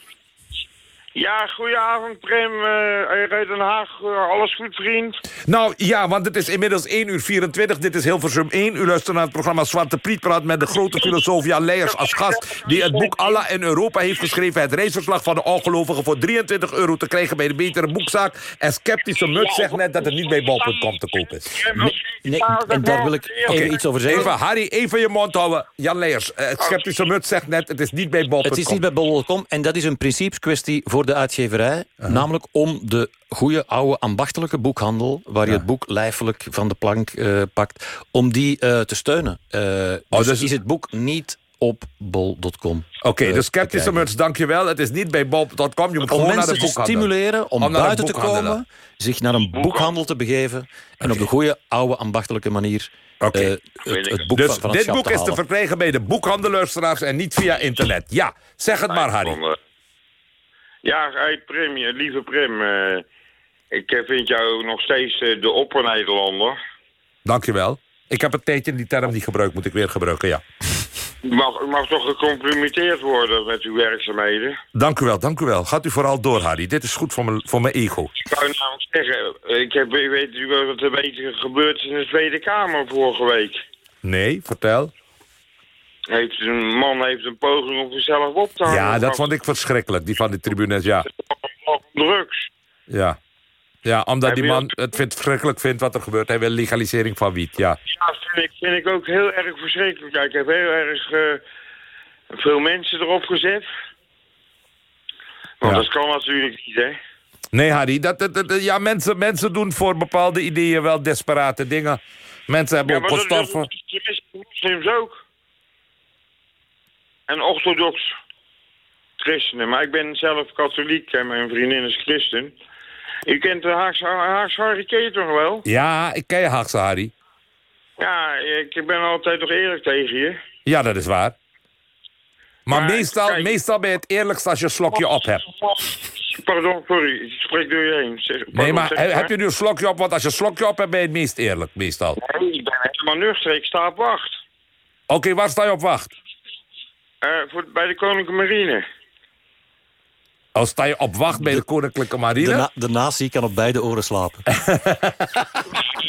[SPEAKER 9] Ja, goedenavond Prim. Eh uit Den Haag. Eh, alles goed, vriend?
[SPEAKER 2] Nou ja, want het is inmiddels 1 uur 24. Dit is Hilversum 1. U luistert naar het programma Zwarte Priet praat met de grote filosoof Jan Leijers als gast. Die het boek Allah in Europa heeft geschreven. Het reisverslag van de ongelovigen voor 23 euro te krijgen bij de betere boekzaak. En Sceptische Mut zegt net dat het niet bij bol.com te koop is.
[SPEAKER 3] nee, en daar wil ik even iets over zeggen.
[SPEAKER 2] Even, Harry, even je mond houden. Jan Leijers, eh, het Sceptische Mut zegt net het is niet bij bol.com.
[SPEAKER 3] Het is niet bij bol.com en dat is een principeskwestie voor voor de uitgeverij. Namelijk om de goede oude ambachtelijke boekhandel... waar je het boek lijfelijk van de plank eh, pakt... om die eh, te steunen. Eh, dus,
[SPEAKER 2] dus-
[SPEAKER 3] is het boek niet op bol.com.
[SPEAKER 2] Oké, de
[SPEAKER 3] te
[SPEAKER 2] Skeptische
[SPEAKER 3] krijgen.
[SPEAKER 2] Muts, dankjewel. Het is niet bij bob.com, je moet
[SPEAKER 3] Om
[SPEAKER 2] gewoon naar
[SPEAKER 3] mensen
[SPEAKER 2] de
[SPEAKER 3] te
[SPEAKER 2] boekhandel.
[SPEAKER 3] stimuleren om,
[SPEAKER 2] Om naar de
[SPEAKER 3] buiten te komen... zich naar een boekhandel te begeven... en op de goede oude ambachtelijke manier...
[SPEAKER 2] Oké.
[SPEAKER 3] eh, het, het boek
[SPEAKER 2] Dus
[SPEAKER 3] van, van het
[SPEAKER 2] dit boek
[SPEAKER 3] te
[SPEAKER 2] is te verkrijgen bij de boekhandelluisteraars en niet via internet. Ja, zeg het maar, Harry.
[SPEAKER 10] Ja, hey Prim, eh, lieve Prim. eh, ik eh, vind jou nog steeds de opper-Nederlander.
[SPEAKER 2] Dankjewel. Ik heb een tijdje die term niet gebruikt, moet ik weer gebruiken, ja.
[SPEAKER 10] U mag, mag toch gecomplimenteerd worden met uw werkzaamheden?
[SPEAKER 2] Dank u wel, dank u wel. Gaat u vooral door, Harry. Dit is goed voor mijn, voor mijn ego.
[SPEAKER 10] Ik zou namelijk zeggen, ik heb, weet u wat er beetje gebeurd is in de Tweede Kamer vorige week.
[SPEAKER 2] Nee, vertel.
[SPEAKER 10] Heeft een man heeft een poging om zichzelf op te hangen.
[SPEAKER 2] Ja, dat vond ik verschrikkelijk, die van de tribunes, ja.
[SPEAKER 10] Drugs.
[SPEAKER 2] Ja, ja omdat
[SPEAKER 10] Hij
[SPEAKER 2] die man het vindt, verschrikkelijk vindt wat er gebeurt. Hij wil legalisering van wiet, ja.
[SPEAKER 10] Ja, vind ik, vind ik ook heel erg verschrikkelijk. Ja, ik heb heel erg eh, veel mensen erop gezet. Want
[SPEAKER 2] Ja.
[SPEAKER 10] dat kan natuurlijk niet, hè.
[SPEAKER 2] Nee, Harry, dat, dat, dat- ja, mensen, mensen doen voor bepaalde ideeën wel desperate dingen. Mensen hebben
[SPEAKER 10] Ja,
[SPEAKER 2] ook
[SPEAKER 10] maar dat, moslims ook. En orthodox christenen. Maar ik ben zelf katholiek en mijn vriendin is christen. U kent de Haagse, Haagse Harry toch wel?
[SPEAKER 2] Ja, ik ken je Haagse, Harry.
[SPEAKER 10] Ja, ik ben altijd toch eerlijk tegen je.
[SPEAKER 2] Ja, dat is waar. Maar,
[SPEAKER 10] Maar,
[SPEAKER 2] meestal,
[SPEAKER 10] kijk-
[SPEAKER 2] meestal ben je het eerlijkst als je een slokje op hebt.
[SPEAKER 10] Pardon, sorry, ik spreek door je heen.
[SPEAKER 2] Nee, maar
[SPEAKER 10] zeg
[SPEAKER 2] heb je nu een slokje op? Want als je een slokje op hebt, ben je het meest eerlijk, meestal.
[SPEAKER 10] Nee, ik ben helemaal nuchter, ik sta op wacht.
[SPEAKER 2] Oké, waar sta je op wacht?
[SPEAKER 10] Eh, voor, bij de Koninklijke Marine.
[SPEAKER 2] Als sta je op wacht bij de, Koninklijke
[SPEAKER 3] De,
[SPEAKER 2] Marine?
[SPEAKER 3] na, de nazi kan op beide oren slapen.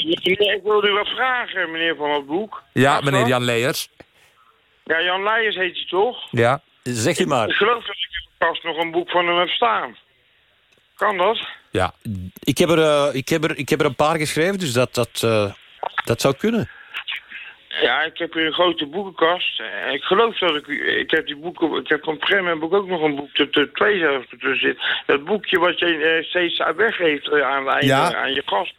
[SPEAKER 10] Ik wilde u wat vragen, meneer Van het Boek.
[SPEAKER 2] ja, meneer
[SPEAKER 10] dat?
[SPEAKER 2] Jan Leijers.
[SPEAKER 10] Ja, Jan Leijers heet hij toch?
[SPEAKER 2] Ja.
[SPEAKER 3] Zeg je
[SPEAKER 10] Ik
[SPEAKER 3] maar.
[SPEAKER 10] geloof dat ik kast nog een boek van hem heb staan. Kan dat?
[SPEAKER 2] Ja.
[SPEAKER 3] Ik heb er, eh, ik heb er, ik heb er een paar geschreven, dus dat, dat, eh, dat zou kunnen.
[SPEAKER 10] Ja, ik heb hier een grote boekenkast. En ik geloof dat ik... Ik heb die boeken... Ik heb van Prem ook nog een boek. Er er twee zelfs ertussen zit. Dat boekje wat je eh, steeds weggeeft eh, aan, aan,
[SPEAKER 2] Ja.
[SPEAKER 10] je, aan je gast.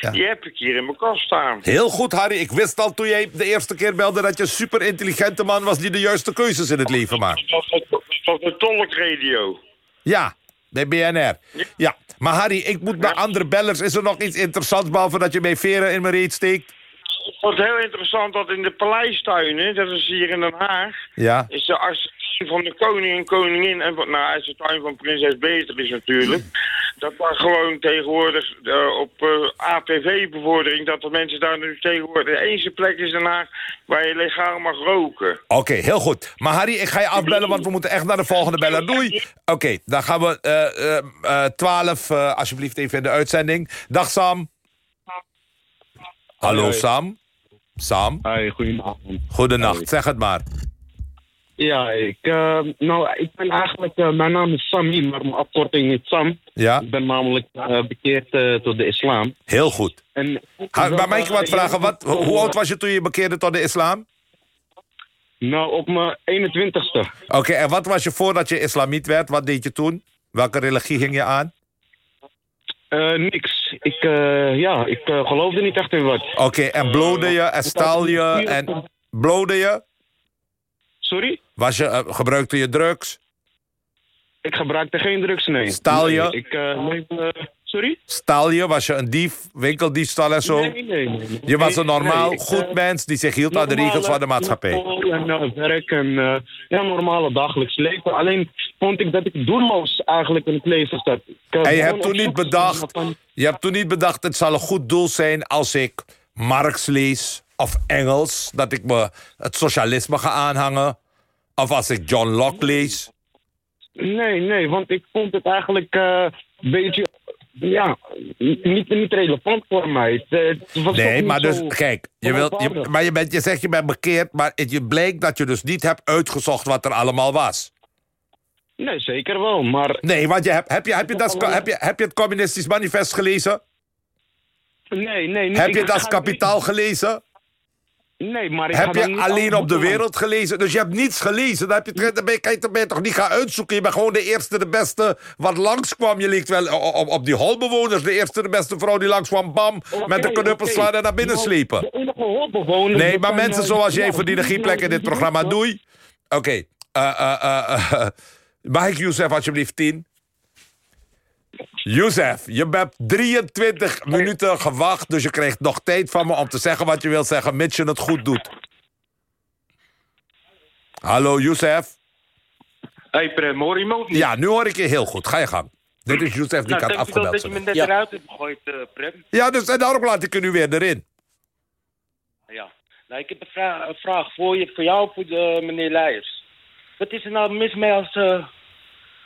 [SPEAKER 2] Ja.
[SPEAKER 10] Die heb ik hier in mijn kast staan.
[SPEAKER 2] Heel goed, Harry. Ik wist al toen jij de eerste keer belde... dat je een super intelligente man was die de juiste keuzes in het leven maakt.
[SPEAKER 10] Dat de Tolkradio.
[SPEAKER 2] Ja, bij BNR. Ja, maar Harry, ik moet naar andere bellers. Is er nog iets interessants, behalve dat je mij veren in mijn reet steekt?
[SPEAKER 10] Het wordt heel interessant dat in de paleistuinen, dat is hier in Den Haag,
[SPEAKER 2] Ja.
[SPEAKER 10] is de artsen van de koning en koningin, en van, nou, is de tuin van prinses Beatrix natuurlijk, dat daar gewoon tegenwoordig eh, op eh, APV-bevordering, dat de mensen daar nu tegenwoordig, de enige plek is Den Haag waar je legaal mag roken.
[SPEAKER 2] Oké, heel goed. Maar Harry, ik ga je afbellen, want we moeten echt naar de volgende beller. Doei. Oké, dan gaan we eh, eh, eh, 12, eh, alsjeblieft even in de uitzending. Dag Sam. Hallo. Sam. Sam,
[SPEAKER 11] Hi, goedenavond.
[SPEAKER 2] goedenacht. Zeg het maar.
[SPEAKER 11] Ja, ik, eh, nou, ik ben eigenlijk, eh, mijn naam is Sami, maar mijn afkorting is Sam.
[SPEAKER 2] Ja,
[SPEAKER 11] Ik ben namelijk eh, bekeerd tot de islam.
[SPEAKER 2] heel goed.
[SPEAKER 11] En,
[SPEAKER 2] Ha, maar mag ik je wat vragen? Wat, hoe oud was je toen je bekeerde tot de islam?
[SPEAKER 11] Nou, op mijn 21ste.
[SPEAKER 2] Oké, en wat was je voordat je islamiet werd? Wat deed je toen? Welke religie ging je aan?
[SPEAKER 11] Eh, niks. Ik, eh, ja, ik eh, geloofde niet echt in wat.
[SPEAKER 2] Oké, en blode je en stal je en... Blode je?
[SPEAKER 11] Sorry?
[SPEAKER 2] Was je, gebruikte je drugs?
[SPEAKER 11] Ik gebruikte geen drugs, nee.
[SPEAKER 2] Staal je?
[SPEAKER 11] Nee, ik, sorry?
[SPEAKER 2] Stal je? Was je een dief? Winkeldiefstal en zo?
[SPEAKER 11] Nee, nee, nee.
[SPEAKER 2] Je was een normaal, goed mens die zich hield aan de regels van de maatschappij.
[SPEAKER 11] En werk en ja, normale dagelijks leven. Alleen vond ik dat ik doelloos eigenlijk in het leven zat. Eh,
[SPEAKER 2] En je hebt toen niet bedacht,
[SPEAKER 11] van-
[SPEAKER 2] je hebt toen niet bedacht, het zal een goed doel zijn als ik Marx lees of Engels, dat ik me het socialisme ga aanhangen. Of als ik John Locke lees.
[SPEAKER 11] Nee, nee, want ik vond het eigenlijk eh, een beetje... Ja, niet, niet relevant voor mij. Het, eh, het
[SPEAKER 2] Nee, maar dus, kijk, je, wilt, je, maar je, bent, je zegt je bent bekeerd, maar het je bleek dat je dus niet hebt uitgezocht wat er allemaal was.
[SPEAKER 11] Nee, zeker wel, maar...
[SPEAKER 2] Nee, want je hebt, heb, je, heb, je dat, heb, je, heb je het communistisch manifest gelezen?
[SPEAKER 11] Nee, nee. niet-
[SPEAKER 2] Heb je
[SPEAKER 11] ga-
[SPEAKER 2] kapitaal gelezen?
[SPEAKER 12] Nee, maar ik
[SPEAKER 2] Heb je alleen
[SPEAKER 12] alle
[SPEAKER 2] op de wereld gelezen? Dus je hebt niets gelezen. Dan, heb je, dan ben je, kijk, dan ben je toch niet gaan uitzoeken. Je bent gewoon de eerste, de beste wat langskwam. Je lijkt wel op, op, die holbewoners. De eerste, de beste vrouw die langskwam. Bam, met de knuppel
[SPEAKER 12] oké.
[SPEAKER 2] slaan en naar binnen
[SPEAKER 12] Nou,
[SPEAKER 2] slepen.
[SPEAKER 12] De enige holbewoners...
[SPEAKER 2] Nee,
[SPEAKER 12] dat
[SPEAKER 2] maar mensen
[SPEAKER 12] eh,
[SPEAKER 2] zoals jij verdienen geen plek in dit programma. Doei. Oké. eh, eh, mag ik Youssef alsjeblieft 10? Youssef, je hebt 23 minuten gewacht, dus je krijgt nog tijd van me om te zeggen wat je wil zeggen, mits je het goed doet. Hallo Youssef?
[SPEAKER 13] Hey Prem, hoor je me niet?
[SPEAKER 2] Ja, nu hoor ik je heel goed. Ga je gang. Dit is Youssef die
[SPEAKER 13] nou,
[SPEAKER 2] ik had
[SPEAKER 13] dankjewel
[SPEAKER 2] afgebeld.
[SPEAKER 13] dat je me net eruit hebt gegooid, eh, Prem.
[SPEAKER 2] Ja, dus en daarom laat ik er nu weer erin.
[SPEAKER 13] Ja. Nou, ik heb een, vra- een vraag voor, je, voor jou, voor de, meneer Leijers. Wat is er nou mis mee als, eh,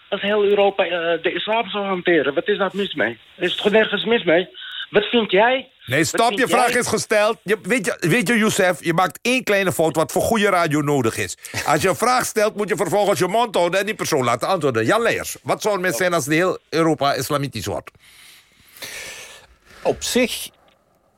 [SPEAKER 13] als heel Europa eh, de islam zou hanteren? Wat is daar mis mee? Er is toch nergens mis mee? Wat vind jij?
[SPEAKER 2] Nee, stop, je vraag
[SPEAKER 13] jij?
[SPEAKER 2] is gesteld. Je, weet, je, weet je, Youssef, je maakt één kleine fout wat voor goede radio nodig is. Als je een vraag stelt, moet je vervolgens je mond houden... en die persoon laten antwoorden. Jan Leijers, wat zou er mis zijn als de heel Europa islamitisch wordt?
[SPEAKER 3] Op zich,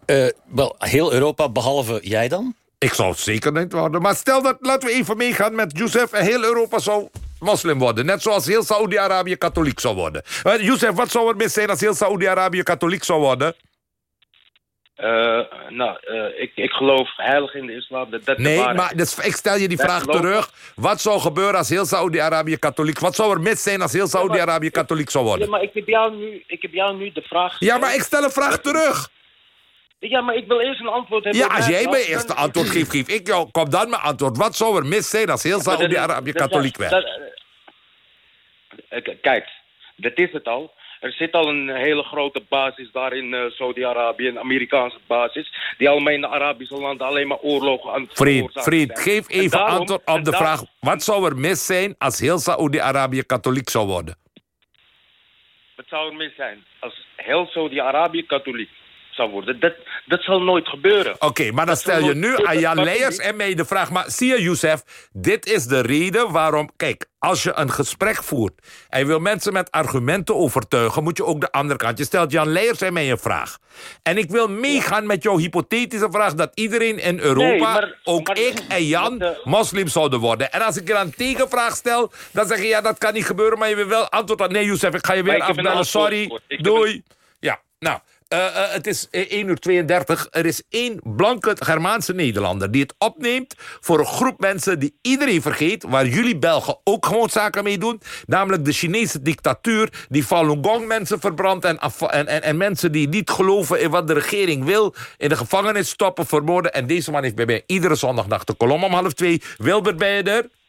[SPEAKER 3] eh, wel, heel Europa, behalve jij dan?
[SPEAKER 2] Ik zou het zeker niet worden. Maar stel dat, laten we even meegaan met Youssef... en heel Europa zou moslim worden. Net zoals heel Saoedi-Arabië katholiek zou worden. Uh, Youssef, wat zou er mis zijn als heel Saoedi-Arabië katholiek zou worden?
[SPEAKER 13] Eh, nou, eh, ik, ik geloof heilig in de islam. Dat, dat
[SPEAKER 2] Nee, maar dus, ik stel je die vraag terug. Wat zou gebeuren als heel Saoedi-Arabië katholiek... Wat zou er mis zijn als heel Saoedi-Arabië katholiek zou
[SPEAKER 13] Ja,
[SPEAKER 2] worden?
[SPEAKER 13] maar ik heb jou nu, ik heb jou nu de vraag
[SPEAKER 2] Ja, maar ik stel een vraag terug.
[SPEAKER 13] Ja, maar ik wil eerst een antwoord hebben.
[SPEAKER 2] Ja, als jij mijn
[SPEAKER 13] dan-
[SPEAKER 2] eerste antwoord geeft, geef ik jou. Kom dan mijn antwoord. Wat zou er mis zijn als heel
[SPEAKER 13] Maar dat is-
[SPEAKER 2] Saoedi-Arabië
[SPEAKER 13] dat is-
[SPEAKER 2] katholiek werd?
[SPEAKER 13] eh, Kijk, dat is het al. Er zit al een hele grote basis daar in eh, Saudi-Arabië, een Amerikaanse basis, die allemaal in de Arabische landen alleen maar oorlogen aan het
[SPEAKER 2] Vriend, vriend, geef
[SPEAKER 13] En
[SPEAKER 2] even
[SPEAKER 13] daarom-
[SPEAKER 2] antwoord op de vraag... wat zou er mis zijn als heel Saoedi-Arabië katholiek zou worden?
[SPEAKER 13] Wat zou er mis zijn als heel Saudi-Arabië katholiek zou worden? Dat, dat zal nooit gebeuren.
[SPEAKER 2] Oké, maar dan stel je nu aan Jan Leijers en mij de vraag... maar zie je, Youssef, dit is de reden waarom... kijk, als je een gesprek voert... en je wil mensen met argumenten overtuigen... moet je ook de andere kant... je stelt Jan Leijers en mij een vraag. En ik wil meegaan met jouw hypothetische vraag... dat iedereen in Europa,
[SPEAKER 13] Nee, maar-
[SPEAKER 2] ook
[SPEAKER 13] maar-
[SPEAKER 2] ik en Jan...
[SPEAKER 13] eh,
[SPEAKER 2] moslim zouden worden. En als ik je dan een tegenvraag stel... dan zeg je, ja, dat kan niet gebeuren... maar je wil wel antwoord aan... nee, Youssef, ik ga je weer afbellen, sorry. Doei. Ja, nou... eh, eh, het is eh, 1 uur 32. Er is één blanke Germaanse Nederlander die het opneemt voor een groep mensen die iedereen vergeet, waar jullie Belgen ook gewoon zaken mee doen. Namelijk de Chinese dictatuur die Falun Gong mensen verbrandt en, en, en, en mensen die niet geloven in wat de regering wil, in de gevangenis stoppen, vermoorden. En deze man heeft bij mij iedere zondagnacht de kolom om half twee. Wilbert, ben je er?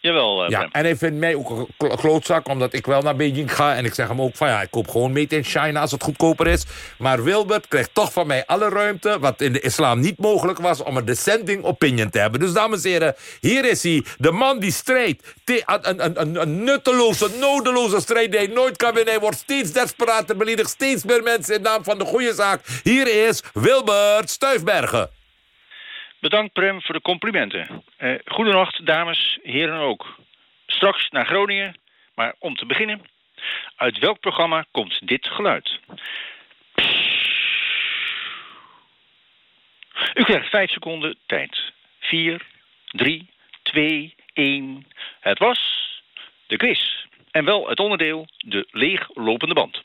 [SPEAKER 14] Jawel, eh,
[SPEAKER 2] Ja, en hij vindt mij ook een klo- klootzak, omdat ik wel naar Beijing ga. En ik zeg hem ook van ja, ik koop gewoon made in China als het goedkoper is. Maar Wilbert krijgt toch van mij alle ruimte, wat in de islam niet mogelijk was, om een dissenting opinion te hebben. Dus dames en heren, hier is hij, de man die strijdt. Een, een, een, een nutteloze, nodeloze strijd die hij nooit kan winnen. Hij wordt steeds desperater, beledig steeds meer mensen in naam van de goede zaak. Hier is Wilbert Stuifbergen.
[SPEAKER 14] Bedankt Prem voor de complimenten. Eh goedenacht, dames, heren ook. Straks naar Groningen, maar om te beginnen... uit welk programma komt dit geluid? U krijgt vijf seconden tijd. Vier, drie, twee, één. Het was de quiz. En wel het onderdeel de leeglopende band.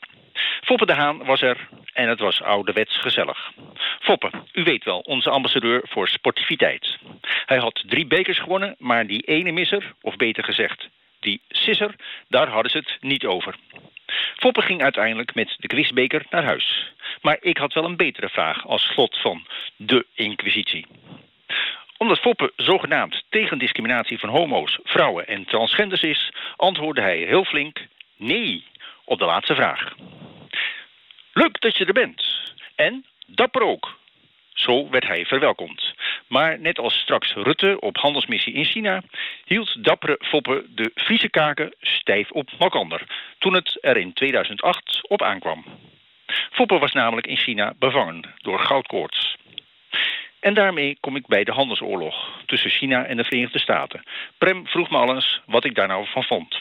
[SPEAKER 14] Foppe de Haan was er en het was ouderwets gezellig. Foppe, u weet wel, onze ambassadeur voor sportiviteit. Hij had drie bekers gewonnen, maar die ene misser, of beter gezegd, die sisser, daar hadden ze het niet over. Foppe ging uiteindelijk met de quizbeker naar huis. Maar ik had wel een betere vraag als slot van de inquisitie omdat Foppe zogenaamd tegen discriminatie van homo's, vrouwen en transgenders is, antwoordde hij heel flink nee op de laatste vraag. Leuk dat je er bent. En dapper ook. Zo werd hij verwelkomd. Maar net als straks Rutte op handelsmissie in China... hield dappere Foppe de Friese kaken stijf op malkander... toen het er in 2008 op aankwam. Foppe was namelijk in China bevangen door goudkoorts. En daarmee kom ik bij de handelsoorlog tussen China en de Verenigde Staten. Prem vroeg me al eens wat ik daar nou van vond.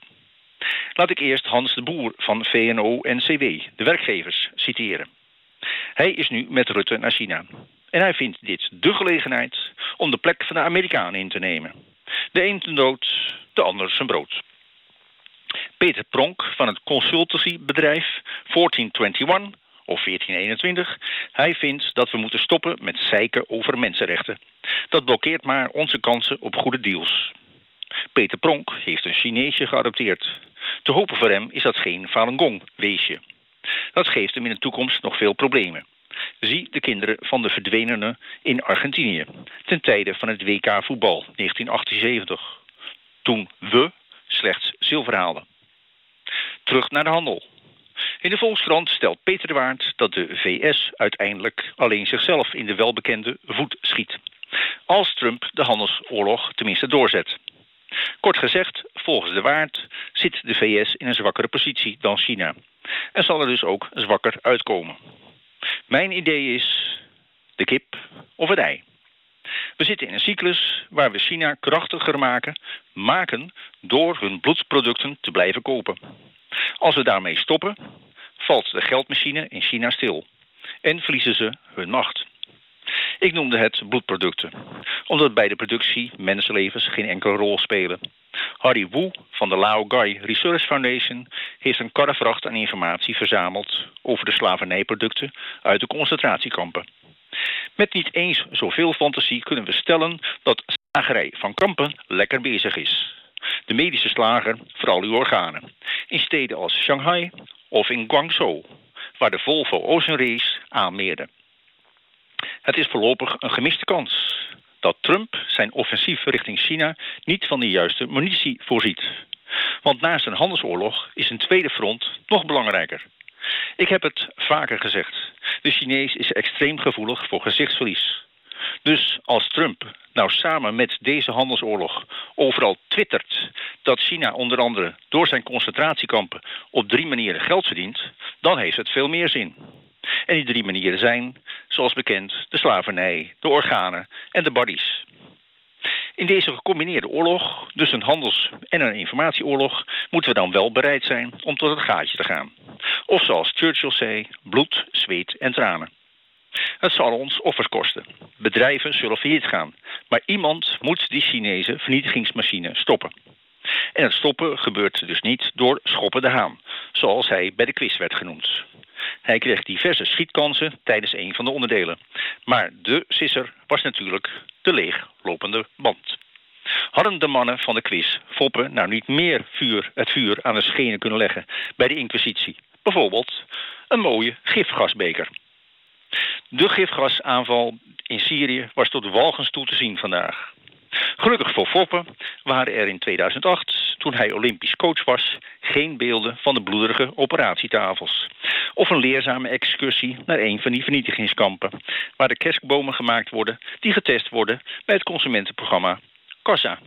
[SPEAKER 14] Laat ik eerst Hans de Boer van VNO-NCW, de werkgevers, citeren. Hij is nu met Rutte naar China. En hij vindt dit de gelegenheid om de plek van de Amerikanen in te nemen. De een ten dood, de ander zijn brood. Peter Pronk van het consultancybedrijf 1421 of 1421. Hij vindt dat we moeten stoppen met zeiken over mensenrechten. Dat blokkeert maar onze kansen op goede deals. Peter Pronk heeft een Chineesje geadopteerd. Te hopen voor hem is dat geen Falun Gong weesje. Dat geeft hem in de toekomst nog veel problemen. Zie de kinderen van de verdwenenen in Argentinië ten tijde van het WK voetbal 1978. Toen we slechts zilver haalden. Terug naar de handel. In de Volkskrant stelt Peter de Waard dat de VS uiteindelijk alleen zichzelf in de welbekende voet schiet. Als Trump de handelsoorlog tenminste doorzet. Kort gezegd, volgens de Waard zit de VS in een zwakkere positie dan China. En zal er dus ook zwakker uitkomen. Mijn idee is de kip of het ei. We zitten in een cyclus waar we China krachtiger maken, maken door hun bloedproducten te blijven kopen. Als we daarmee stoppen, valt de geldmachine in China stil en verliezen ze hun macht. Ik noemde het bloedproducten, omdat bij de productie mensenlevens geen enkele rol spelen. Harry Wu van de Lao Gai Research Foundation heeft een karrevracht aan informatie verzameld over de slavernijproducten uit de concentratiekampen. Met niet eens zoveel fantasie kunnen we stellen dat slagerij van kampen lekker bezig is. De medische slager voor al uw organen. In steden als Shanghai of in Guangzhou, waar de Volvo Ocean Race aanmeerde. Het is voorlopig een gemiste kans dat Trump zijn offensief richting China niet van de juiste munitie voorziet. Want naast een handelsoorlog is een tweede front nog belangrijker. Ik heb het vaker gezegd. De Chinees is extreem gevoelig voor gezichtsverlies. Dus als Trump nou samen met deze handelsoorlog overal twittert dat China onder andere door zijn concentratiekampen op drie manieren geld verdient, dan heeft het veel meer zin. En die drie manieren zijn, zoals bekend, de slavernij, de organen en de bodies. In deze gecombineerde oorlog, dus een handels- en een informatieoorlog, moeten we dan wel bereid zijn om tot het gaatje te gaan. Of zoals Churchill zei, bloed, zweet en tranen. Het zal ons offers kosten. Bedrijven zullen failliet gaan. Maar iemand moet die Chinese vernietigingsmachine stoppen. En het stoppen gebeurt dus niet door Schoppen de Haan, zoals hij bij de quiz werd genoemd. Hij kreeg diverse schietkansen tijdens een van de onderdelen. Maar de sisser was natuurlijk de leeglopende band. Hadden de mannen van de quiz Foppen nou niet meer vuur, het vuur aan de schenen kunnen leggen bij de inquisitie? Bijvoorbeeld een mooie gifgasbeker. De gifgasaanval in Syrië was tot walgens toe te zien vandaag. Gelukkig voor Foppen waren er in 2008, toen hij Olympisch coach was, geen beelden van de bloederige operatietafels. Of een leerzame excursie naar een van die vernietigingskampen, waar de kerstbomen gemaakt worden die getest worden bij het consumentenprogramma COSA.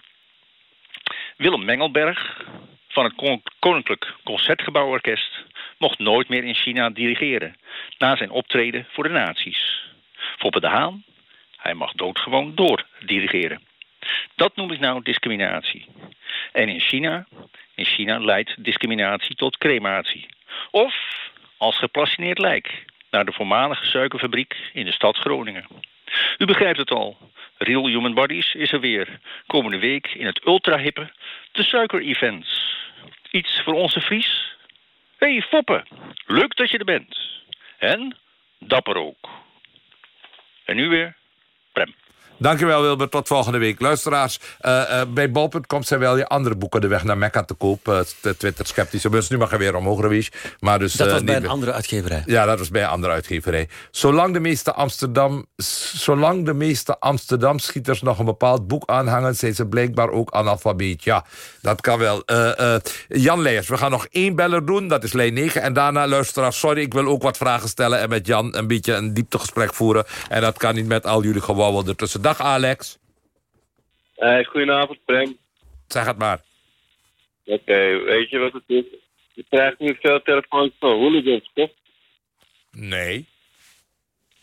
[SPEAKER 14] Willem Mengelberg van het Koninklijk Concertgebouworkest mocht nooit meer in China dirigeren na zijn optreden voor de nazi's. Foppe de Haan, hij mag doodgewoon door dirigeren. Dat noem ik nou discriminatie. En in China, in China leidt discriminatie tot crematie. Of als geplacineerd lijk naar de voormalige suikerfabriek in de stad Groningen. U begrijpt het al. Real Human Bodies is er weer. Komende week in het ultra-hippe de suiker-events. Iets voor onze Fries? Hé, hey, Foppe, leuk dat je er bent. En dapper ook. En nu weer, Prem.
[SPEAKER 2] Dankjewel Wilbert, tot volgende week. Luisteraars, uh, uh, bij bol.com zijn wel je andere boeken de weg naar Mekka te koop. Uh, Twitter sceptische bus, nu mag er weer omhoog. Maar dus,
[SPEAKER 3] dat was bij een andere uitgeverij.
[SPEAKER 2] Ja, dat was bij een andere uitgeverij. Zolang de meeste, Amsterdam, zolang de meeste Amsterdam-schieters nog een bepaald boek aanhangen... zijn ze blijkbaar ook analfabeet. Ja, dat kan wel. Jan Leijers, we gaan nog één beller doen, dat is lijn 9. En daarna, luisteraars, sorry, ik wil ook wat vragen stellen... en met Jan een beetje een dieptegesprek voeren. En dat kan niet met al jullie gewauwel ertussen. Dag Alex.
[SPEAKER 12] Hey, goedenavond Prem.
[SPEAKER 2] Zeg het maar.
[SPEAKER 12] Oké, okay, weet je wat het is? Je krijgt nu veel telefoons van hooligans, toch?
[SPEAKER 2] Nee.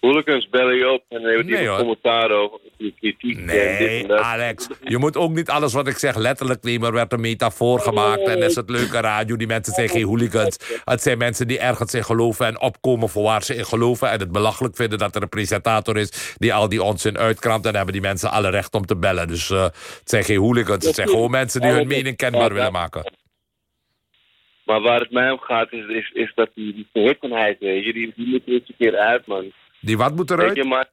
[SPEAKER 12] Hooligans bellen je op en hebben die
[SPEAKER 2] Nee,
[SPEAKER 12] een commentaar over kritiek en dit
[SPEAKER 2] Nee,
[SPEAKER 12] en.
[SPEAKER 2] Alex, je moet ook niet alles wat ik zeg letterlijk nemen. Er werd een metafoor gemaakt en is het leuke radio. Die mensen zijn geen hooligans. Het zijn mensen die ergens in geloven en opkomen voor waar ze in geloven. En het belachelijk vinden dat er een presentator is die al die onzin uitkramt. En hebben die mensen alle recht om te bellen. Dus eh, het zijn geen hooligans. Het zijn gewoon mensen die hun mening kenbaar willen maken.
[SPEAKER 12] Maar waar het mij om gaat is, is, is dat die, die verhittenheid, weet je, die, die moet er eens een keer uit, man.
[SPEAKER 2] Die wat moet
[SPEAKER 12] Weet
[SPEAKER 2] eruit?
[SPEAKER 12] je, maar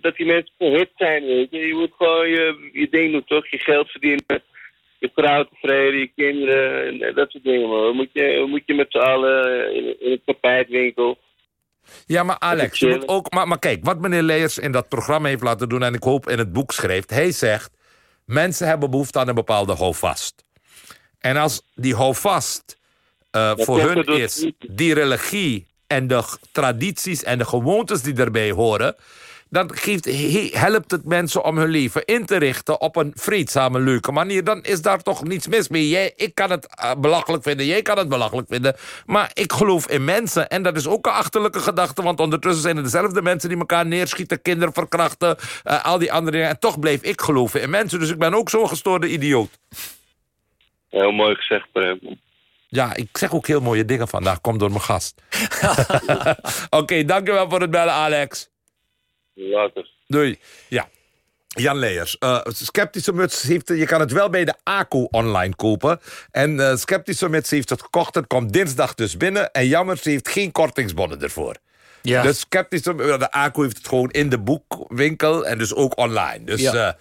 [SPEAKER 12] dat die mensen verhit zijn, weet je. Je moet gewoon je, je ding doen, toch? Je geld verdienen, je vrouw tevreden, je kinderen, en, en dat soort dingen, man. Moet je, moet je met z'n allen in, in een tapijtwinkel.
[SPEAKER 2] Ja, maar Alex, je moet ook. Maar, maar kijk, wat meneer Leers in dat programma heeft laten doen. en ik hoop in het boek schreef. Hij zegt. Mensen hebben behoefte aan een bepaalde houvast. En als die houvast eh, voor hun is die religie en de tradities en de gewoontes die erbij horen, dan geeft, he- helpt het mensen om hun leven in te richten op een vreedzame, leuke manier. Dan is daar toch niets mis mee. Jij, ik kan het eh, belachelijk vinden, jij kan het belachelijk vinden. Maar ik geloof in mensen. En dat is ook een achterlijke gedachte, want ondertussen zijn het dezelfde mensen die elkaar neerschieten, kinderen verkrachten, eh, al die andere dingen. En toch bleef ik geloven in mensen. Dus ik ben ook zo'n gestoorde idioot.
[SPEAKER 12] Heel mooi gezegd, Prem.
[SPEAKER 2] Ja, ik zeg ook heel mooie dingen vandaag. Kom door mijn gast. Oké, dankjewel voor het bellen, Alex.
[SPEAKER 12] Later.
[SPEAKER 2] Doei. Ja. Jan Leers, eh, Skeptische Muts heeft, je kan het wel bij de ACO online kopen. En eh Skeptische Muts heeft het gekocht, het komt dinsdag dus binnen. En jammer, ze heeft geen kortingsbonnen ervoor.
[SPEAKER 3] Ja.
[SPEAKER 2] Dus Skeptische, de ACO heeft het gewoon in de boekwinkel en dus ook online. Dus,
[SPEAKER 3] Ja.
[SPEAKER 2] eh,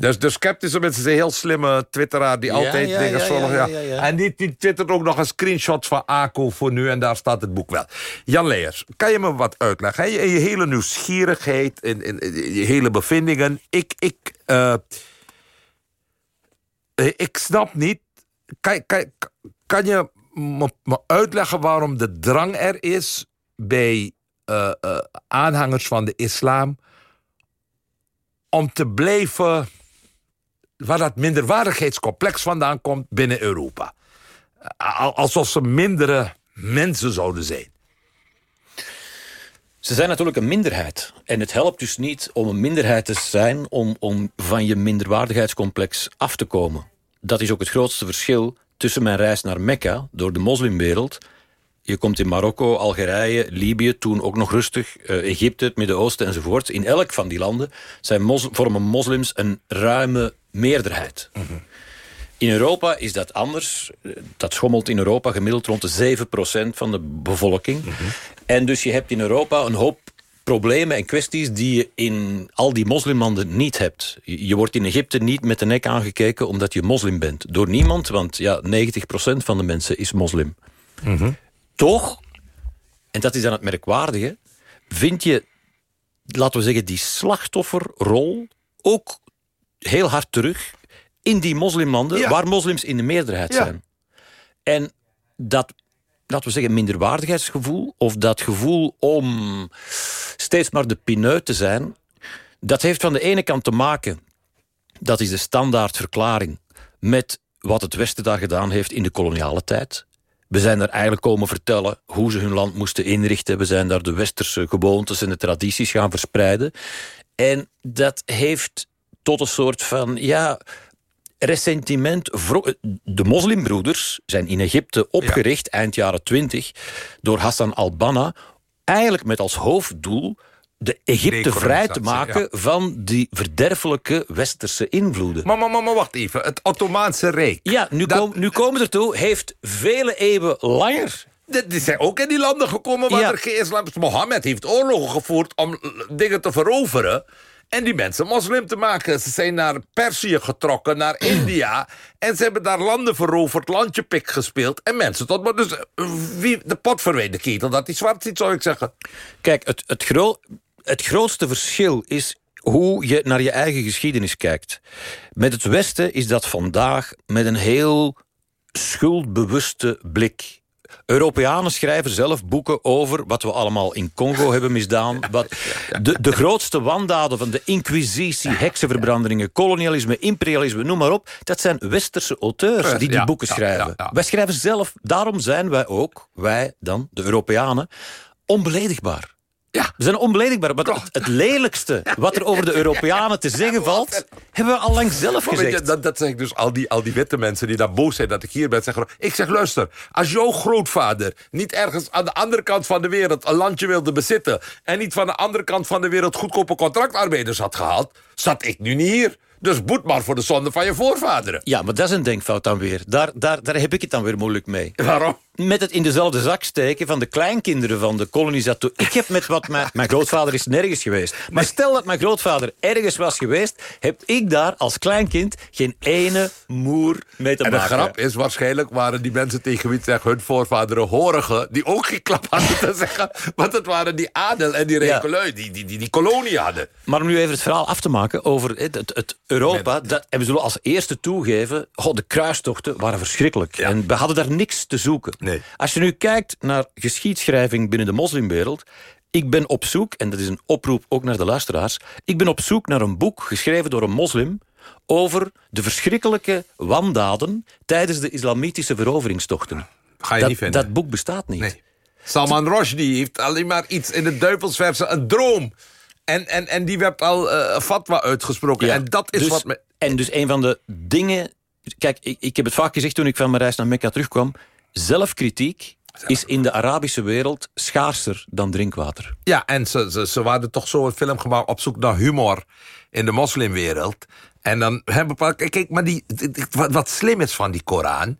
[SPEAKER 2] dus de Skeptische Muts is een heel slimme twitteraar die altijd
[SPEAKER 3] ja,
[SPEAKER 2] dingen
[SPEAKER 3] ja, Ja,
[SPEAKER 2] ja. En die, die twittert ook nog een screenshot van ACO voor nu en daar staat het boek wel. Jan Leers, kan je me wat uitleggen? In je hele nieuwsgierigheid, je hele bevindingen. Ik, ik, eh, eh, ik snap niet. Kan, kan, kan je me, me uitleggen waarom de drang er is bij eh, aanhangers van de islam om te blijven waar dat minderwaardigheidscomplex vandaan komt binnen Europa? Al- Alsof ze mindere mensen zouden zijn.
[SPEAKER 3] Ze zijn natuurlijk een minderheid. En het helpt dus niet om een minderheid te zijn... om, om van je minderwaardigheidscomplex af te komen. Dat is ook het grootste verschil tussen mijn reis naar Mekka... door de moslimwereld. Je komt in Marokko, Algerije, Libië, toen ook nog rustig... eh, Egypte, het Midden-Oosten enzovoort. In elk van die landen zijn vormen moslims een ruime meerderheid. In Europa is dat anders. Eh, Dat schommelt in Europa gemiddeld rond de 7% van de bevolking. En dus je hebt in Europa een hoop problemen en kwesties... die je in al die moslimlanden niet hebt. Je wordt in Egypte niet met de nek aangekeken omdat je moslim bent. Door niemand, want ja, 90% van de mensen is moslim. Toch, en dat is dan het merkwaardige... vind je, laten we zeggen, die slachtofferrol... ook heel hard terug in die moslimlanden...
[SPEAKER 2] Ja.
[SPEAKER 3] waar moslims in de meerderheid
[SPEAKER 2] Ja.
[SPEAKER 3] zijn. En dat, laten we zeggen, minderwaardigheidsgevoel... of dat gevoel om steeds maar de pineut te zijn... dat heeft van de ene kant te maken... dat is de standaardverklaring... met wat het Westen daar gedaan heeft in de koloniale tijd... We zijn daar eigenlijk komen vertellen hoe ze hun land moesten inrichten. We zijn daar de westerse gewoontes en de tradities gaan verspreiden. En dat heeft tot een soort van, ja, ressentiment. De moslimbroeders zijn in Egypte opgericht eind jaren twintig door Hassan al-Banna. Eigenlijk met als hoofddoel de Egypte vrij te maken van die verderfelijke westerse invloeden.
[SPEAKER 2] Maar, maar, maar, wacht even. Het Ottomaanse Rijk.
[SPEAKER 3] Ja, nu,
[SPEAKER 2] Dat-
[SPEAKER 3] kom- nu komen we ertoe, heeft vele eeuwen langer
[SPEAKER 2] Die zijn ook in die landen gekomen waar
[SPEAKER 3] Ja.
[SPEAKER 2] er geen islam is. Mohammed heeft oorlogen gevoerd om dingen te veroveren. En die mensen moslim te maken. Ze zijn naar Perzië getrokken, naar India. En ze hebben daar landen veroverd, landje pik gespeeld. En mensen tot... maar Dus eh, wie, de pot verwijt de ketel dat die zwart ziet, zou ik zeggen.
[SPEAKER 3] Kijk, het, het, gro het grootste verschil is hoe je naar je eigen geschiedenis kijkt. Met het Westen is dat vandaag met een heel schuldbewuste blik. Europeanen schrijven zelf boeken over wat we allemaal in Congo hebben misdaan. Wat de, de grootste wandaden van de inquisitie, heksenverbrandingen, kolonialisme, imperialisme, noem maar op. Dat zijn westerse auteurs die die
[SPEAKER 2] Ja,
[SPEAKER 3] boeken schrijven. Wij schrijven zelf, daarom zijn wij ook, wij dan, de Europeanen, onbeledigbaar. We zijn onbeledigbaar. Maar het, het lelijkste wat er over de Europeanen te zeggen valt... hebben we al lang zelf gezegd.
[SPEAKER 2] je, dat, dat zeg ik dus al die, al die witte mensen die daar boos zijn dat ik hier ben. Zeggen, ik zeg, luister, als jouw grootvader niet ergens aan de andere kant van de wereld een landje wilde bezitten... en niet van de andere kant van de wereld goedkope contractarbeiders had gehaald... zat ik nu niet hier. Dus boet maar voor de zonde van je voorvaderen.
[SPEAKER 3] Ja, maar dat is een denkfout dan weer. Daar, daar, daar heb ik het dan weer moeilijk mee.
[SPEAKER 2] Waarom?
[SPEAKER 3] Met het in dezelfde zak steken van de kleinkinderen van de kolonisator. Ik heb met wat mijn, mijn grootvader is nergens geweest. Maar stel dat mijn grootvader ergens was geweest... heb ik daar als kleinkind geen ene moer mee te
[SPEAKER 2] En de
[SPEAKER 3] maken.
[SPEAKER 2] grap is, waarschijnlijk waren die mensen tegen wie zeggen hun voorvaderen horigen... die ook geen klap hadden te zeggen. Want het waren die adel en die rekelui die, die, die die kolonie hadden.
[SPEAKER 3] Maar om nu even het verhaal af te maken over het, het, het Europa... Dat, en we zullen als eerste toegeven... God, de kruistochten waren verschrikkelijk. En we hadden daar niks te zoeken. Als je nu kijkt naar geschiedschrijving binnen de moslimwereld... ik ben op zoek, en dat is een oproep ook naar de luisteraars... ik ben op zoek naar een boek geschreven door een moslim... over de verschrikkelijke wandaden... tijdens de islamitische veroveringstochten.
[SPEAKER 2] Ga je
[SPEAKER 3] dat,
[SPEAKER 2] niet vinden.
[SPEAKER 3] Dat boek bestaat niet.
[SPEAKER 2] Salman Rushdie heeft alleen maar iets in de duivelsverse, een droom. En, en, en die werd al eh fatwa uitgesproken.
[SPEAKER 3] Ja,
[SPEAKER 2] En dat is
[SPEAKER 3] dus-
[SPEAKER 2] wat... Me,
[SPEAKER 3] En dus een van de dingen... Kijk, ik, ik heb het vaak gezegd toen ik van mijn reis naar Mekka terugkwam. Zelfkritiek is in de Arabische wereld schaarser dan drinkwater.
[SPEAKER 2] ja, en ze, ze, ze hadden toch zo een film gemaakt op zoek naar humor in de moslimwereld. En dan hebben we... Kijk, maar die- wat, wat slim is van die Koran...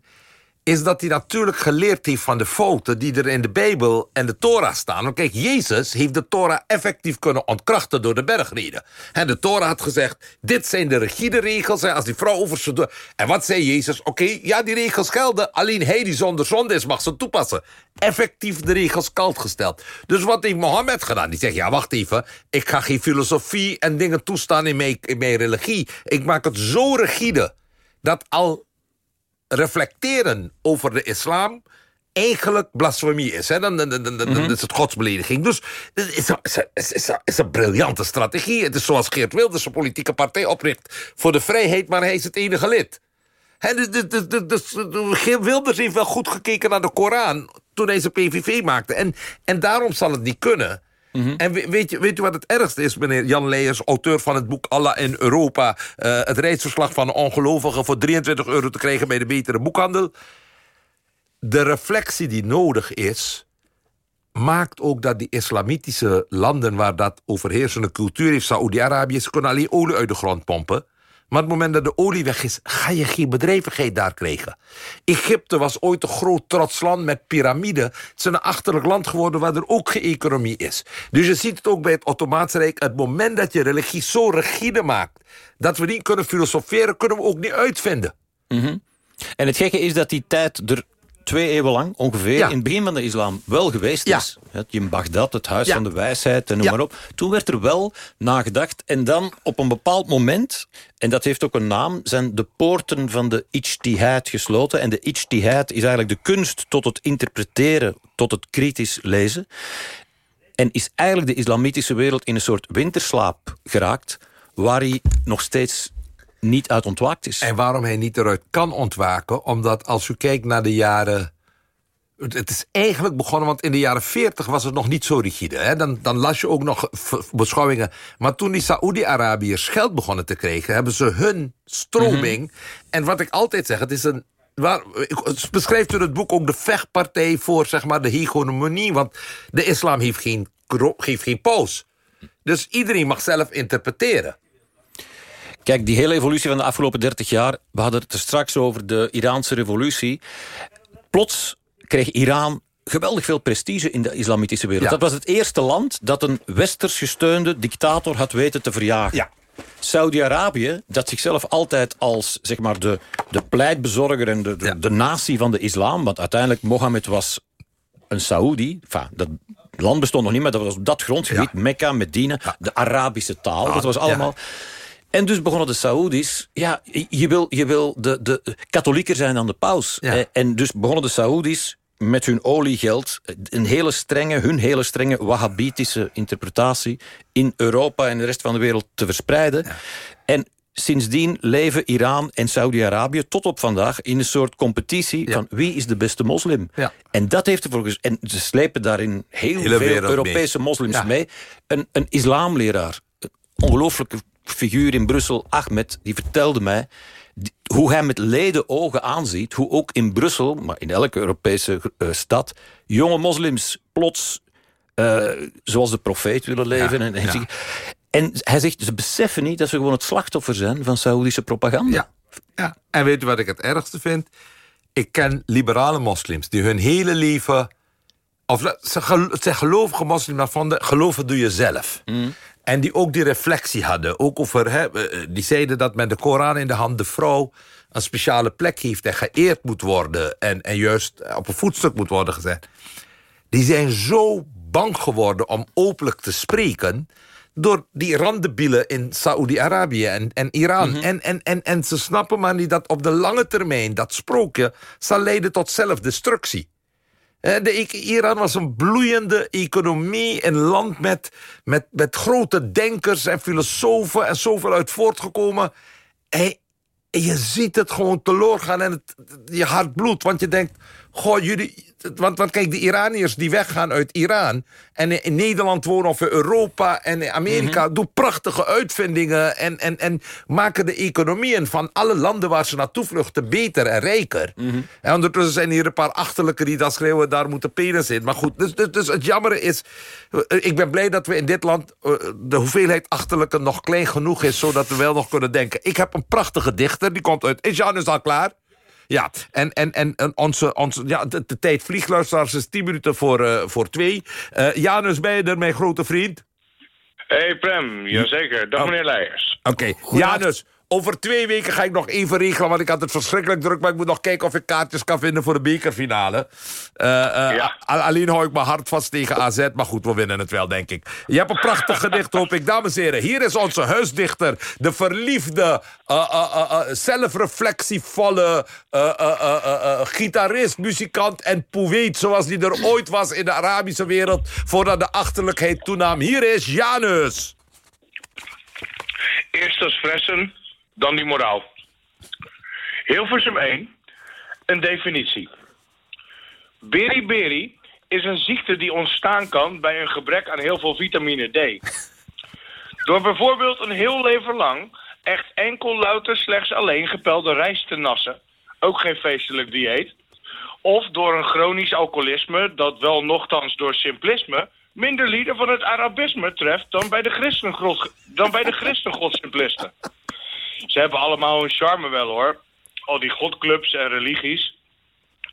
[SPEAKER 2] is dat hij natuurlijk geleerd heeft van de fouten... die er in de Bijbel en de Torah staan. Want kijk, Jezus heeft de Torah effectief kunnen ontkrachten... door de bergreden. En de Torah had gezegd... dit zijn de rigide regels. En als die vrouw over ze... En wat zei Jezus? Oké, ja, die regels gelden. Alleen hij die zonder zonde is, mag ze toepassen. Effectief de regels koud gesteld. Dus wat heeft Mohammed gedaan? Die zegt, ja, wacht even. Ik ga geen filosofie en dingen toestaan in mijn, in mijn religie. Ik maak het zo rigide... dat al reflecteren over de islam eigenlijk blasfemie is. Hè? Dan, dan, dan, dan, dan
[SPEAKER 3] Mhm.
[SPEAKER 2] is het godsbelediging. Dus het is een, is, een- is, is, is een briljante strategie. Het is zoals Geert Wilders een politieke partij opricht... voor de vrijheid, maar hij is het enige lid. Hè, dus, dus, dus, Geert Wilders heeft wel goed gekeken naar de Koran... toen hij zijn PVV maakte. En, en daarom zal het niet kunnen... En we- weet weet je wat het ergste is, meneer Jan Leijers... auteur van het boek Allah in Europa... eh, het reisverslag van een ongelovige... voor 23 euro te krijgen bij de betere boekhandel... de reflectie die nodig is... maakt ook dat die islamitische landen... waar dat overheersende cultuur heeft... Saoedi-Arabië, ze kunnen alleen olie uit de grond pompen... Maar op het moment dat de olie weg is, ga je geen bedrijvigheid daar krijgen. Egypte was ooit een groot trots land met piramiden. Het is een achterlijk land geworden waar er ook geen economie is. Dus je ziet het ook bij het Ottomaanse Rijk. Het moment dat je religie zo rigide maakt... dat we niet kunnen filosoferen, kunnen we ook niet uitvinden.
[SPEAKER 3] Mhm. En het gekke is dat die tijd er twee eeuwen lang ongeveer...
[SPEAKER 2] Ja.
[SPEAKER 3] in het begin van de islam wel geweest
[SPEAKER 2] Ja.
[SPEAKER 3] is. In Bagdad, het huis
[SPEAKER 2] Ja.
[SPEAKER 3] van de wijsheid en noem maar op. Toen werd er wel nagedacht. En dan op een bepaald moment, en dat heeft ook een naam... zijn de poorten van de ijtihad gesloten. En de ijtihad is eigenlijk de kunst tot het interpreteren... tot het kritisch lezen. En is eigenlijk de islamitische wereld in een soort winterslaap geraakt... waar hij nog steeds niet uit ontwaakt is.
[SPEAKER 2] En waarom hij niet eruit kan ontwaken, omdat als u kijkt naar de jaren... Het is eigenlijk begonnen, want in de jaren 40 was het nog niet zo rigide. Hè? Dan, dan las je ook nog beschouwingen. Maar toen die Saoedi-Arabiërs geld begonnen te krijgen... hebben ze hun stroming... En wat ik altijd zeg, het is een... Waar, beschrijft u het boek ook de vechtpartij voor zeg maar, de hegemonie. Want de islam heeft geen, heeft geen paus. Dus iedereen mag zelf interpreteren.
[SPEAKER 3] Kijk, die hele evolutie van de afgelopen 30 jaar... we hadden het er straks over de Iraanse revolutie. Plots kreeg Iran geweldig veel prestige in de islamitische wereld.
[SPEAKER 2] Ja.
[SPEAKER 3] Dat was het eerste land dat een westers gesteunde dictator had weten te verjagen.
[SPEAKER 2] Ja.
[SPEAKER 3] Saudi-Arabië, dat zichzelf altijd als zeg maar, de, de pleitbezorger en de, de, de natie van de islam... want uiteindelijk Mohammed was een Saoedi. Enfin, dat land bestond nog niet, maar dat was op dat grondgebied. Mekka, Medina, de Arabische taal. dat was allemaal... En dus begonnen de Saoedi's... Ja, je wil, je wil de, de katholieker zijn dan de paus. Eh, En dus begonnen de Saoedi's met hun oliegeld... een hele strenge, hun hele strenge wahhabitische interpretatie... in Europa en de rest van de wereld te verspreiden. En sindsdien leven Iran en Saudi-Arabië tot op vandaag... in een soort competitie van wie is de beste moslim.
[SPEAKER 2] Ja.
[SPEAKER 3] En dat heeft ervoor gezorgd... En ze slepen daarin heel
[SPEAKER 2] Hele
[SPEAKER 3] veel Europese
[SPEAKER 2] mee.
[SPEAKER 3] moslims mee. Een, een islamleraar, ongelooflijke figuur in Brussel, Ahmed... die vertelde mij hoe hij met leden ogen aanziet... hoe ook in Brussel, maar in elke Europese eh, stad... jonge moslims plots eh, zoals de profeet willen leven.
[SPEAKER 2] Ja,
[SPEAKER 3] en, en,
[SPEAKER 2] ja.
[SPEAKER 3] zich- en hij zegt, ze beseffen niet dat ze gewoon het slachtoffer zijn... van Saoedische propaganda.
[SPEAKER 2] Ja. ja. En weet je wat ik het ergste vind? Ik ken liberale moslims die hun hele leven... Of ze, zijn gelovige moslims, maar van de geloven doe je zelf. En die ook die reflectie hadden. Ook over, hè, eh, die zeiden dat met de Koran in de hand de vrouw een speciale plek heeft en geëerd moet worden. En, en juist op een voetstuk moet worden gezet. Die zijn zo bang geworden om openlijk te spreken door die randebielen in Saoedi-Arabië en, en Iran. en, en, en, en ze snappen maar niet dat op de lange termijn dat sprookje zal leiden tot zelfdestructie. De, Ik- Iran was een bloeiende economie, een land met, met, met grote denkers en filosofen en zoveel uit voortgekomen. En, en je ziet het gewoon teloor gaan en het, je hart bloedt, want je denkt, goh, jullie... Want, want kijk, de Iraniërs die weggaan uit Iran... en in, Nederland wonen of in Europa en in Amerika... doen prachtige uitvindingen en, en, en maken de economieën... van alle landen waar ze naartoe vluchten beter en rijker. En ondertussen zijn hier een paar achterlijke die dan schreeuwen... daar moet de penis in. Maar goed, dus, dus, dus het jammere is... eh, ik ben blij dat we in dit land... eh, de hoeveelheid achterlijke nog klein genoeg is... zodat we wel nog kunnen denken. Ik heb een prachtige dichter, die komt uit... Is Janus al klaar? Ja, en, en, en, onze, onze, ja, de, de tijd vliegt, luisteraars, is 10 minuten voor, eh, voor twee. Eh, Janus, ben je er, mijn grote vriend?
[SPEAKER 9] Hey Prem, jazeker. Dag meneer Leijers.
[SPEAKER 2] Oké, Janus, over twee weken ga ik nog even regelen... want ik had het verschrikkelijk druk... maar ik moet nog kijken of ik kaartjes kan vinden voor de bekerfinale. Eh, eh,
[SPEAKER 9] Ja.
[SPEAKER 2] Alleen hou ik mijn hart vast tegen AZ... maar goed, we winnen het wel, denk ik. Je hebt een prachtig gedicht, hoop ik. Dames en heren, hier is onze huisdichter... de verliefde, eh, zelfreflectievolle... gitarist, muzikant en poëet... zoals die er ooit was in de Arabische wereld... voordat de achterlijkheid toenam. Hier is Janus.
[SPEAKER 9] Eerst dat fressen, dan die moraal. Hilversum 1, een definitie. Beriberi is een ziekte die ontstaan kan bij een gebrek aan heel veel vitamine D. Door bijvoorbeeld een heel leven lang echt enkel louter slechts alleen gepelde rijst te nassen, ook geen feestelijk dieet, of door een chronisch alcoholisme dat wel nogthans door simplisme minder lieden van het Arabisme treft dan bij de christengod, dan bij de christengodsimplisten. Ze hebben allemaal hun charme wel hoor. Al die godclubs en religies.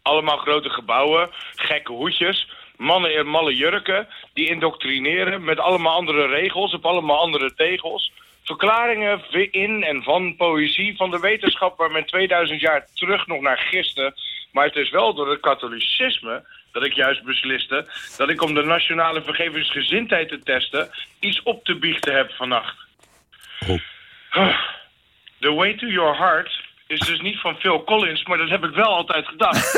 [SPEAKER 9] Allemaal grote gebouwen, gekke hoedjes, mannen in malle jurken... die indoctrineren met allemaal andere regels op allemaal andere tegels. Verklaringen in en van poëzie van de wetenschap... waar men 2000 jaar terug nog naar giste. Maar het is wel door het katholicisme dat ik juist besliste... dat ik om de nationale vergevingsgezindheid te testen... iets op te biechten heb vannacht. The Way to Your Heart is dus niet van Phil Collins, maar dat heb ik wel altijd gedacht.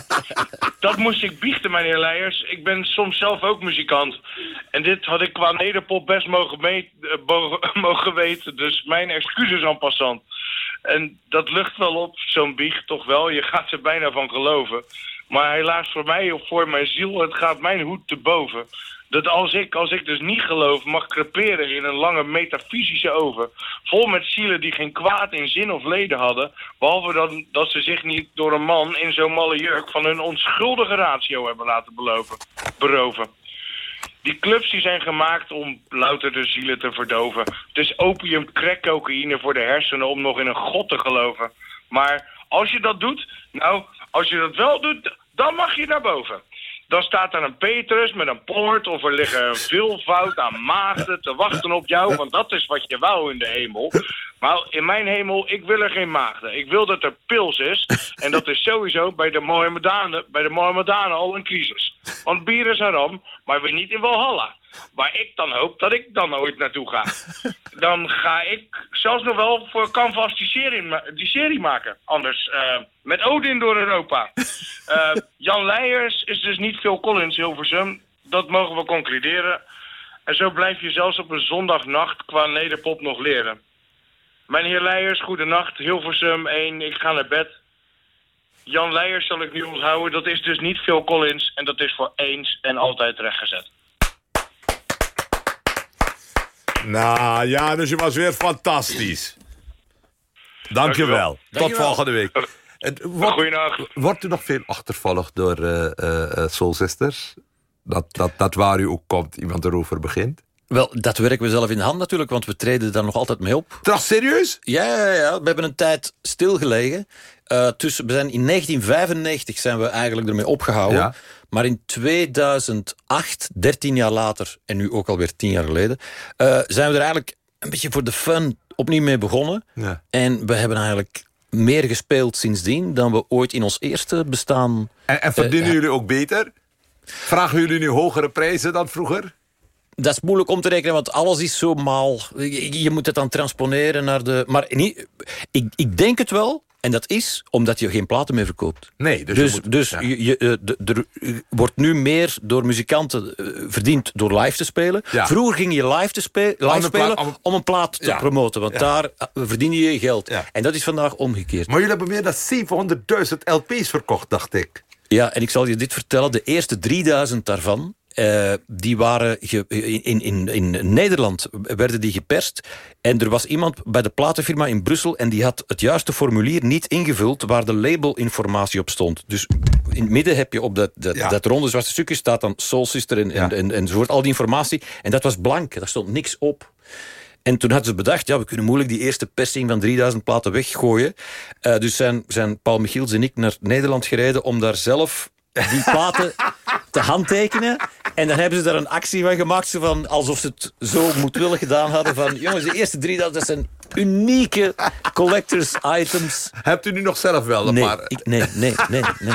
[SPEAKER 9] dat moest ik biechten, meneer Leijers. Ik ben soms zelf ook muzikant. En dit had ik qua nederpop best mogen, mee- eh, mo- mogen weten, dus mijn excuses en passant. En dat lucht wel op, zo'n biecht toch wel. Je gaat er bijna van geloven. Maar helaas voor mij of voor mijn ziel, het gaat mijn hoed te boven. Dat als ik, als ik dus niet geloof, mag creperen in een lange metafysische oven. Vol met zielen die geen kwaad in zin of leden hadden. Behalve dan dat ze zich niet door een man in zo'n malle jurk van hun onschuldige ratio hebben laten beloven, beroven. Die clubs die zijn gemaakt om louter de zielen te verdoven. Het is opium, crack, cocaïne voor de hersenen om nog in een god te geloven. Maar als je dat doet, nou, als je dat wel doet, dan mag je naar boven. Dan staat er een Petrus met een poort of er liggen een veelvoud aan maagden te wachten op jou, want dat is wat je wou in de hemel. Maar in mijn hemel, ik wil er geen maagden. Ik wil dat er pils is. En dat is sowieso bij de Mohammedanen, bij de Mohammedanen al een crisis. Want bier is haram, maar weer niet in Walhalla. Waar ik dan hoop dat ik dan ooit naartoe ga. Dan ga ik zelfs nog wel voor Canvas die serie, ma- die serie maken. Anders eh, met Odin door Europa. Eh, Jan Leijers is dus niet Phil Collins Hilversum. Dat mogen we concluderen. En zo blijf je zelfs op een zondagnacht qua nederpop nog leren. Meneer Leijers, goedenacht. Hilversum 1, ik ga naar bed. Jan Leijers zal ik nu onthouden. Dat is dus niet Phil Collins. En dat is voor eens en altijd rechtgezet.
[SPEAKER 2] Nou, ja, dus je was weer fantastisch. Dankjewel. Tot
[SPEAKER 9] Dankjewel.
[SPEAKER 2] volgende week. Wordt,
[SPEAKER 9] Goeienacht.
[SPEAKER 2] wordt u nog veel achtervolgd door eh eh, eh, Soul Sisters? Dat, dat, dat waar u ook komt, iemand erover begint?
[SPEAKER 3] Wel, dat werken we zelf in de hand natuurlijk, want we treden daar nog altijd mee op.
[SPEAKER 2] Toch serieus?
[SPEAKER 3] Ja, ja, ja. we hebben een tijd stilgelegen. Eh, tussen, we zijn in 1995 zijn we eigenlijk ermee opgehouden.
[SPEAKER 2] Ja.
[SPEAKER 3] Maar in 2008, 13 jaar later, en nu ook alweer 10 jaar geleden... eh, zijn we er eigenlijk een beetje voor de fun opnieuw mee begonnen.
[SPEAKER 2] Ja.
[SPEAKER 3] En we hebben eigenlijk meer gespeeld sindsdien... dan we ooit in ons eerste bestaan...
[SPEAKER 2] En, en verdienen
[SPEAKER 3] Eh,
[SPEAKER 2] jullie ook beter? Vragen jullie nu hogere prijzen dan vroeger?
[SPEAKER 3] Dat is moeilijk om te rekenen, want alles is zo maal. Je, je moet het dan transponeren naar de... Maar niet, ik, ik denk het wel, en dat is omdat je geen platen meer verkoopt.
[SPEAKER 2] Nee, dus,
[SPEAKER 3] Dus,
[SPEAKER 2] je moet-
[SPEAKER 3] dus
[SPEAKER 2] ja.
[SPEAKER 3] je, je, eh, er wordt nu meer door muzikanten eh, verdiend door live te spelen.
[SPEAKER 2] Ja.
[SPEAKER 3] Vroeger ging je live, te spe live
[SPEAKER 2] een
[SPEAKER 3] spelen
[SPEAKER 2] plaat- om-
[SPEAKER 3] een plaat te
[SPEAKER 2] Ja.
[SPEAKER 3] promoten. Want daar eh, verdien je je geld. En dat is vandaag omgekeerd.
[SPEAKER 2] Maar jullie hebben meer dan 700.000 LP's verkocht, dacht ik.
[SPEAKER 3] Ja, en ik zal je dit vertellen. De eerste 3000 daarvan, eh, die waren in, in, in Nederland werden die geperst. En er was iemand bij de platenfirma in Brussel... en die had het juiste formulier niet ingevuld... waar de labelinformatie op stond. Dus in het midden heb je op dat, dat,
[SPEAKER 2] Ja.
[SPEAKER 3] dat ronde zwarte stukje... staat dan Soul Sister en,
[SPEAKER 2] Ja.
[SPEAKER 3] en, enzovoort, al die informatie. En dat was blank, daar stond niks op. En toen hadden ze bedacht, ja, we kunnen moeilijk die eerste persing van 3000 platen weggooien. Eh, dus zijn, zijn Paul Michiels en ik naar Nederland gereden om daar zelf die platen te handtekenen. En dan hebben ze daar een actie van gemaakt, zo van, alsof ze het zo moedwillig gedaan hadden. Van, jongens, de eerste 3000, dat zijn unieke collectors items.
[SPEAKER 2] Hebt u nu nog zelf wel een
[SPEAKER 3] Nee,
[SPEAKER 2] paar?
[SPEAKER 3] ik, nee, nee, nee, nee.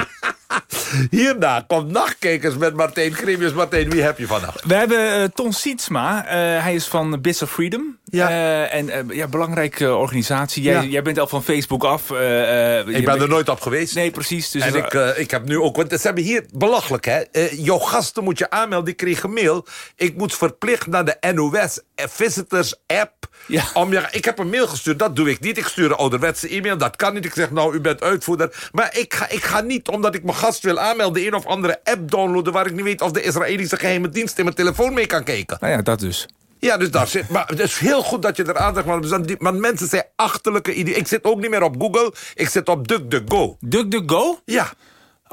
[SPEAKER 2] Hierna komt Nachtkijkers met Martijn Gremius. Martijn, wie heb je vannacht?
[SPEAKER 15] We hebben eh, Ton Sietsma. Eh, hij is van Bits of Freedom.
[SPEAKER 2] Ja.
[SPEAKER 15] Eh, en ja, belangrijke organisatie. Jij,
[SPEAKER 2] Ja.
[SPEAKER 15] jij bent al van Facebook af.
[SPEAKER 2] Ik ben er nooit op geweest.
[SPEAKER 15] Nee, precies. Dus
[SPEAKER 2] en ik, ik heb nu ook... Want ze hebben hier... Belachelijk, hè? Jouw gasten moet je aanmelden. Ik kreeg een mail. Ik moet verplicht naar de NOS Visitors App.
[SPEAKER 15] Ja.
[SPEAKER 2] Om je, ik heb een mail gestuurd. Dat doe ik niet. Ik stuur een ouderwetse e-mail. Dat kan niet. Ik zeg, nou, u bent uitvoerder. Maar ik ga, ik ga niet, omdat ik mijn gast wil aanmelden... een of andere app downloaden... waar ik niet weet of de Israëlische geheime dienst... in mijn telefoon mee kan kijken.
[SPEAKER 15] nou ja, dat dus.
[SPEAKER 2] Ja, dus daar zit. Maar het is heel goed dat je er aandacht van hebt. Want mensen zijn achterlijke ideeën. Ik zit ook niet meer op Google. Ik zit op DuckDuckGo.
[SPEAKER 15] DuckDuckGo?
[SPEAKER 2] Ja.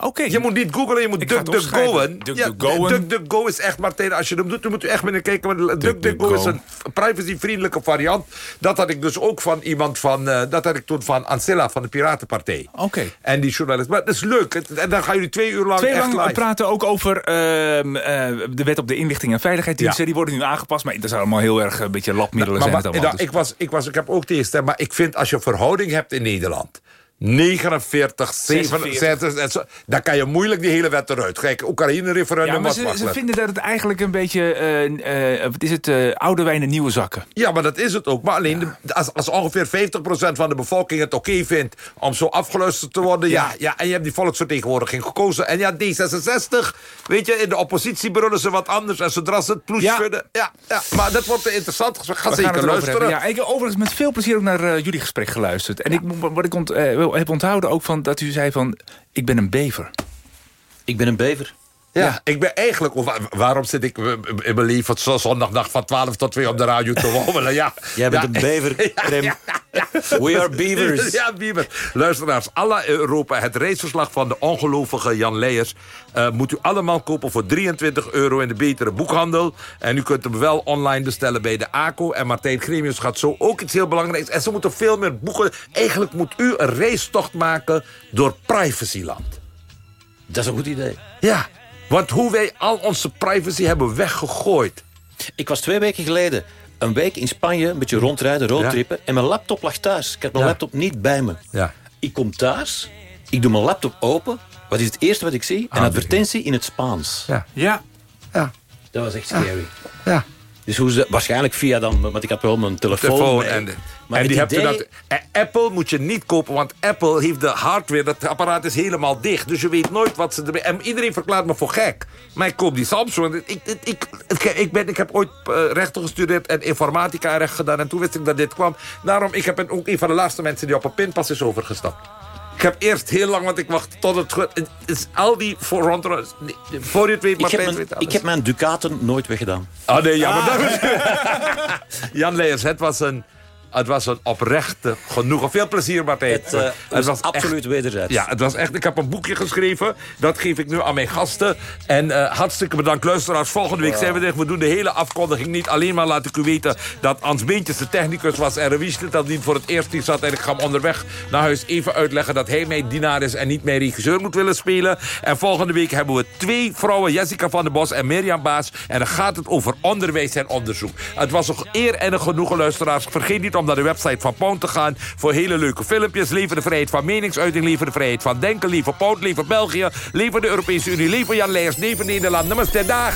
[SPEAKER 15] Oké.
[SPEAKER 2] Je moet niet googlen, je moet
[SPEAKER 15] Ik
[SPEAKER 2] DuckDuckGo'en.
[SPEAKER 15] opschrijven. DuckDuckGo'en.
[SPEAKER 2] Ja, DuckDuckGo is echt, Martijn, als je hem doet, dan moet u echt meteen kijken. DuckDuckGo is een privacyvriendelijke variant. Dat had ik dus ook van iemand van, eh, dat had ik toen van Ancilla van de Piratenpartij.
[SPEAKER 15] Oké.
[SPEAKER 2] En die journalist. Maar het is leuk. En dan gaan jullie twee uur lang
[SPEAKER 15] Twee
[SPEAKER 2] echt
[SPEAKER 15] lang
[SPEAKER 2] live.
[SPEAKER 15] we praten ook over ehm, eh, de wet op de inlichting en veiligheidsdiensten.
[SPEAKER 2] Ja.
[SPEAKER 15] Die worden nu aangepast. Maar dat zou allemaal heel erg een beetje labmiddelen
[SPEAKER 2] Maar
[SPEAKER 15] zijn. allemaal.
[SPEAKER 2] nou, ik, was, ik, was, ik heb ook tegenstem, maar ik vind als je verhouding hebt in Nederland... 49, 47, en zo, dan kan je moeilijk die hele wet eruit. Kijk, Oekraïne-referendum
[SPEAKER 15] ja, maar ze, ze vinden dat het eigenlijk een beetje... eh, eh, wat is het? eh, oude wijn en nieuwe zakken.
[SPEAKER 2] Ja, maar dat is het ook. Maar alleen de- als, als ongeveer 50% van de bevolking het oké vindt... om zo afgeluisterd te worden, ja. Ja, en je hebt die volksvertegenwoordiging gekozen. En ja, D66, weet je, in de oppositie brullen ze wat anders... en zodra ze het ploes
[SPEAKER 15] Ja.
[SPEAKER 2] schudden... Ja, ja, maar dat wordt interessant
[SPEAKER 15] We gaan
[SPEAKER 2] zeker
[SPEAKER 15] het erover
[SPEAKER 2] luisteren.
[SPEAKER 15] Ja, ik heb overigens met veel plezier ook naar jullie gesprek geluisterd. En ik, moet- wat ik ont, heb onthouden ook van dat u zei van... ik ben een bever.
[SPEAKER 3] Ik ben een bever.
[SPEAKER 2] Ja, ik ben eigenlijk... wa- Waarom zit ik in mijn leven zo zondagnacht van 12 tot 2 op de radio te wandelen? Ja.
[SPEAKER 3] Jij bent
[SPEAKER 2] Ja.
[SPEAKER 3] een bever. We are beavers.
[SPEAKER 2] Ja, beaver. Luisteraars, alle Europa, het reisverslag van de ongelovige Jan Leijers... eh, moet u allemaal kopen voor 23 euro in de betere boekhandel. En u kunt hem wel online bestellen bij de ACO. En Martijn Gremius gaat zo ook iets heel belangrijks. En ze moeten veel meer boeken. Eigenlijk moet u een reistocht maken door Privacyland.
[SPEAKER 3] Dat is een goed idee.
[SPEAKER 2] Ja, want hoe wij al onze privacy hebben weggegooid.
[SPEAKER 3] Ik was twee weken geleden een week in Spanje, een beetje rondrijden, roadtrippen. En mijn laptop lag thuis. Ik had mijn
[SPEAKER 2] Ja.
[SPEAKER 3] laptop niet bij me.
[SPEAKER 2] Ja.
[SPEAKER 3] Ik kom thuis, ik doe mijn laptop open. Wat is het eerste wat ik zie? Een advertentie in het Spaans.
[SPEAKER 2] Ja.
[SPEAKER 15] Ja.
[SPEAKER 2] Ja.
[SPEAKER 3] Dat was echt scary.
[SPEAKER 2] Ja.
[SPEAKER 3] Dus hoe ze, waarschijnlijk via dan, want ik had wel mijn telefoon.
[SPEAKER 2] telefoon en,
[SPEAKER 3] maar
[SPEAKER 2] en die hebt
[SPEAKER 3] idee-
[SPEAKER 2] dat, Apple moet je niet kopen, want Apple heeft de hardware. Dat apparaat is helemaal dicht. Dus je weet nooit wat ze ermee... En iedereen verklaart me voor gek. Maar ik koop die Samsung. Ik, ik, ik, ik, ben, ik heb ooit eh, rechten gestudeerd en informatica recht gedaan. En toen wist ik dat dit kwam. Daarom, ik ben ook een van de laatste mensen die op een pinpas is overgestapt. Ik heb eerst heel lang, want ik wacht tot het... goed- het is al die voorronde... Voor je het weet,
[SPEAKER 3] Ik
[SPEAKER 2] Martijn
[SPEAKER 3] heb, mijn, ik heb mijn ducaten nooit weggedaan.
[SPEAKER 2] Oh nee, ja, maar dat Jan Leers, het was een... Het was een oprechte genoegen. Veel plezier, Martijn.
[SPEAKER 3] Het, eh, was absoluut wederzijds.
[SPEAKER 2] Ja, het was echt. Ik heb een boekje geschreven. Dat geef ik nu aan mijn gasten. En eh, hartstikke bedankt, luisteraars. Volgende week zijn we er. We doen de hele afkondiging niet. Alleen maar laat ik u weten dat Ans Beentjes de technicus was. En Rewies dat die voor het eerst hier zat. En ik ga hem onderweg naar huis even uitleggen... dat hij mijn dienaar is en niet mijn regisseur moet willen spelen. En volgende week hebben we twee vrouwen. Jessica van der Bos en Mirjam Baas. En dan gaat het over onderwijs en onderzoek. Het was een eer en een genoegen, luisteraars. Vergeet niet om naar de website van Pound te gaan... voor hele leuke filmpjes. Leven de vrijheid van meningsuiting. Leven de vrijheid van denken. Leven Pound. Leven België. Leven de Europese Unie. Leven Jan Leijers. Leven Nederland. Namaste. Dag.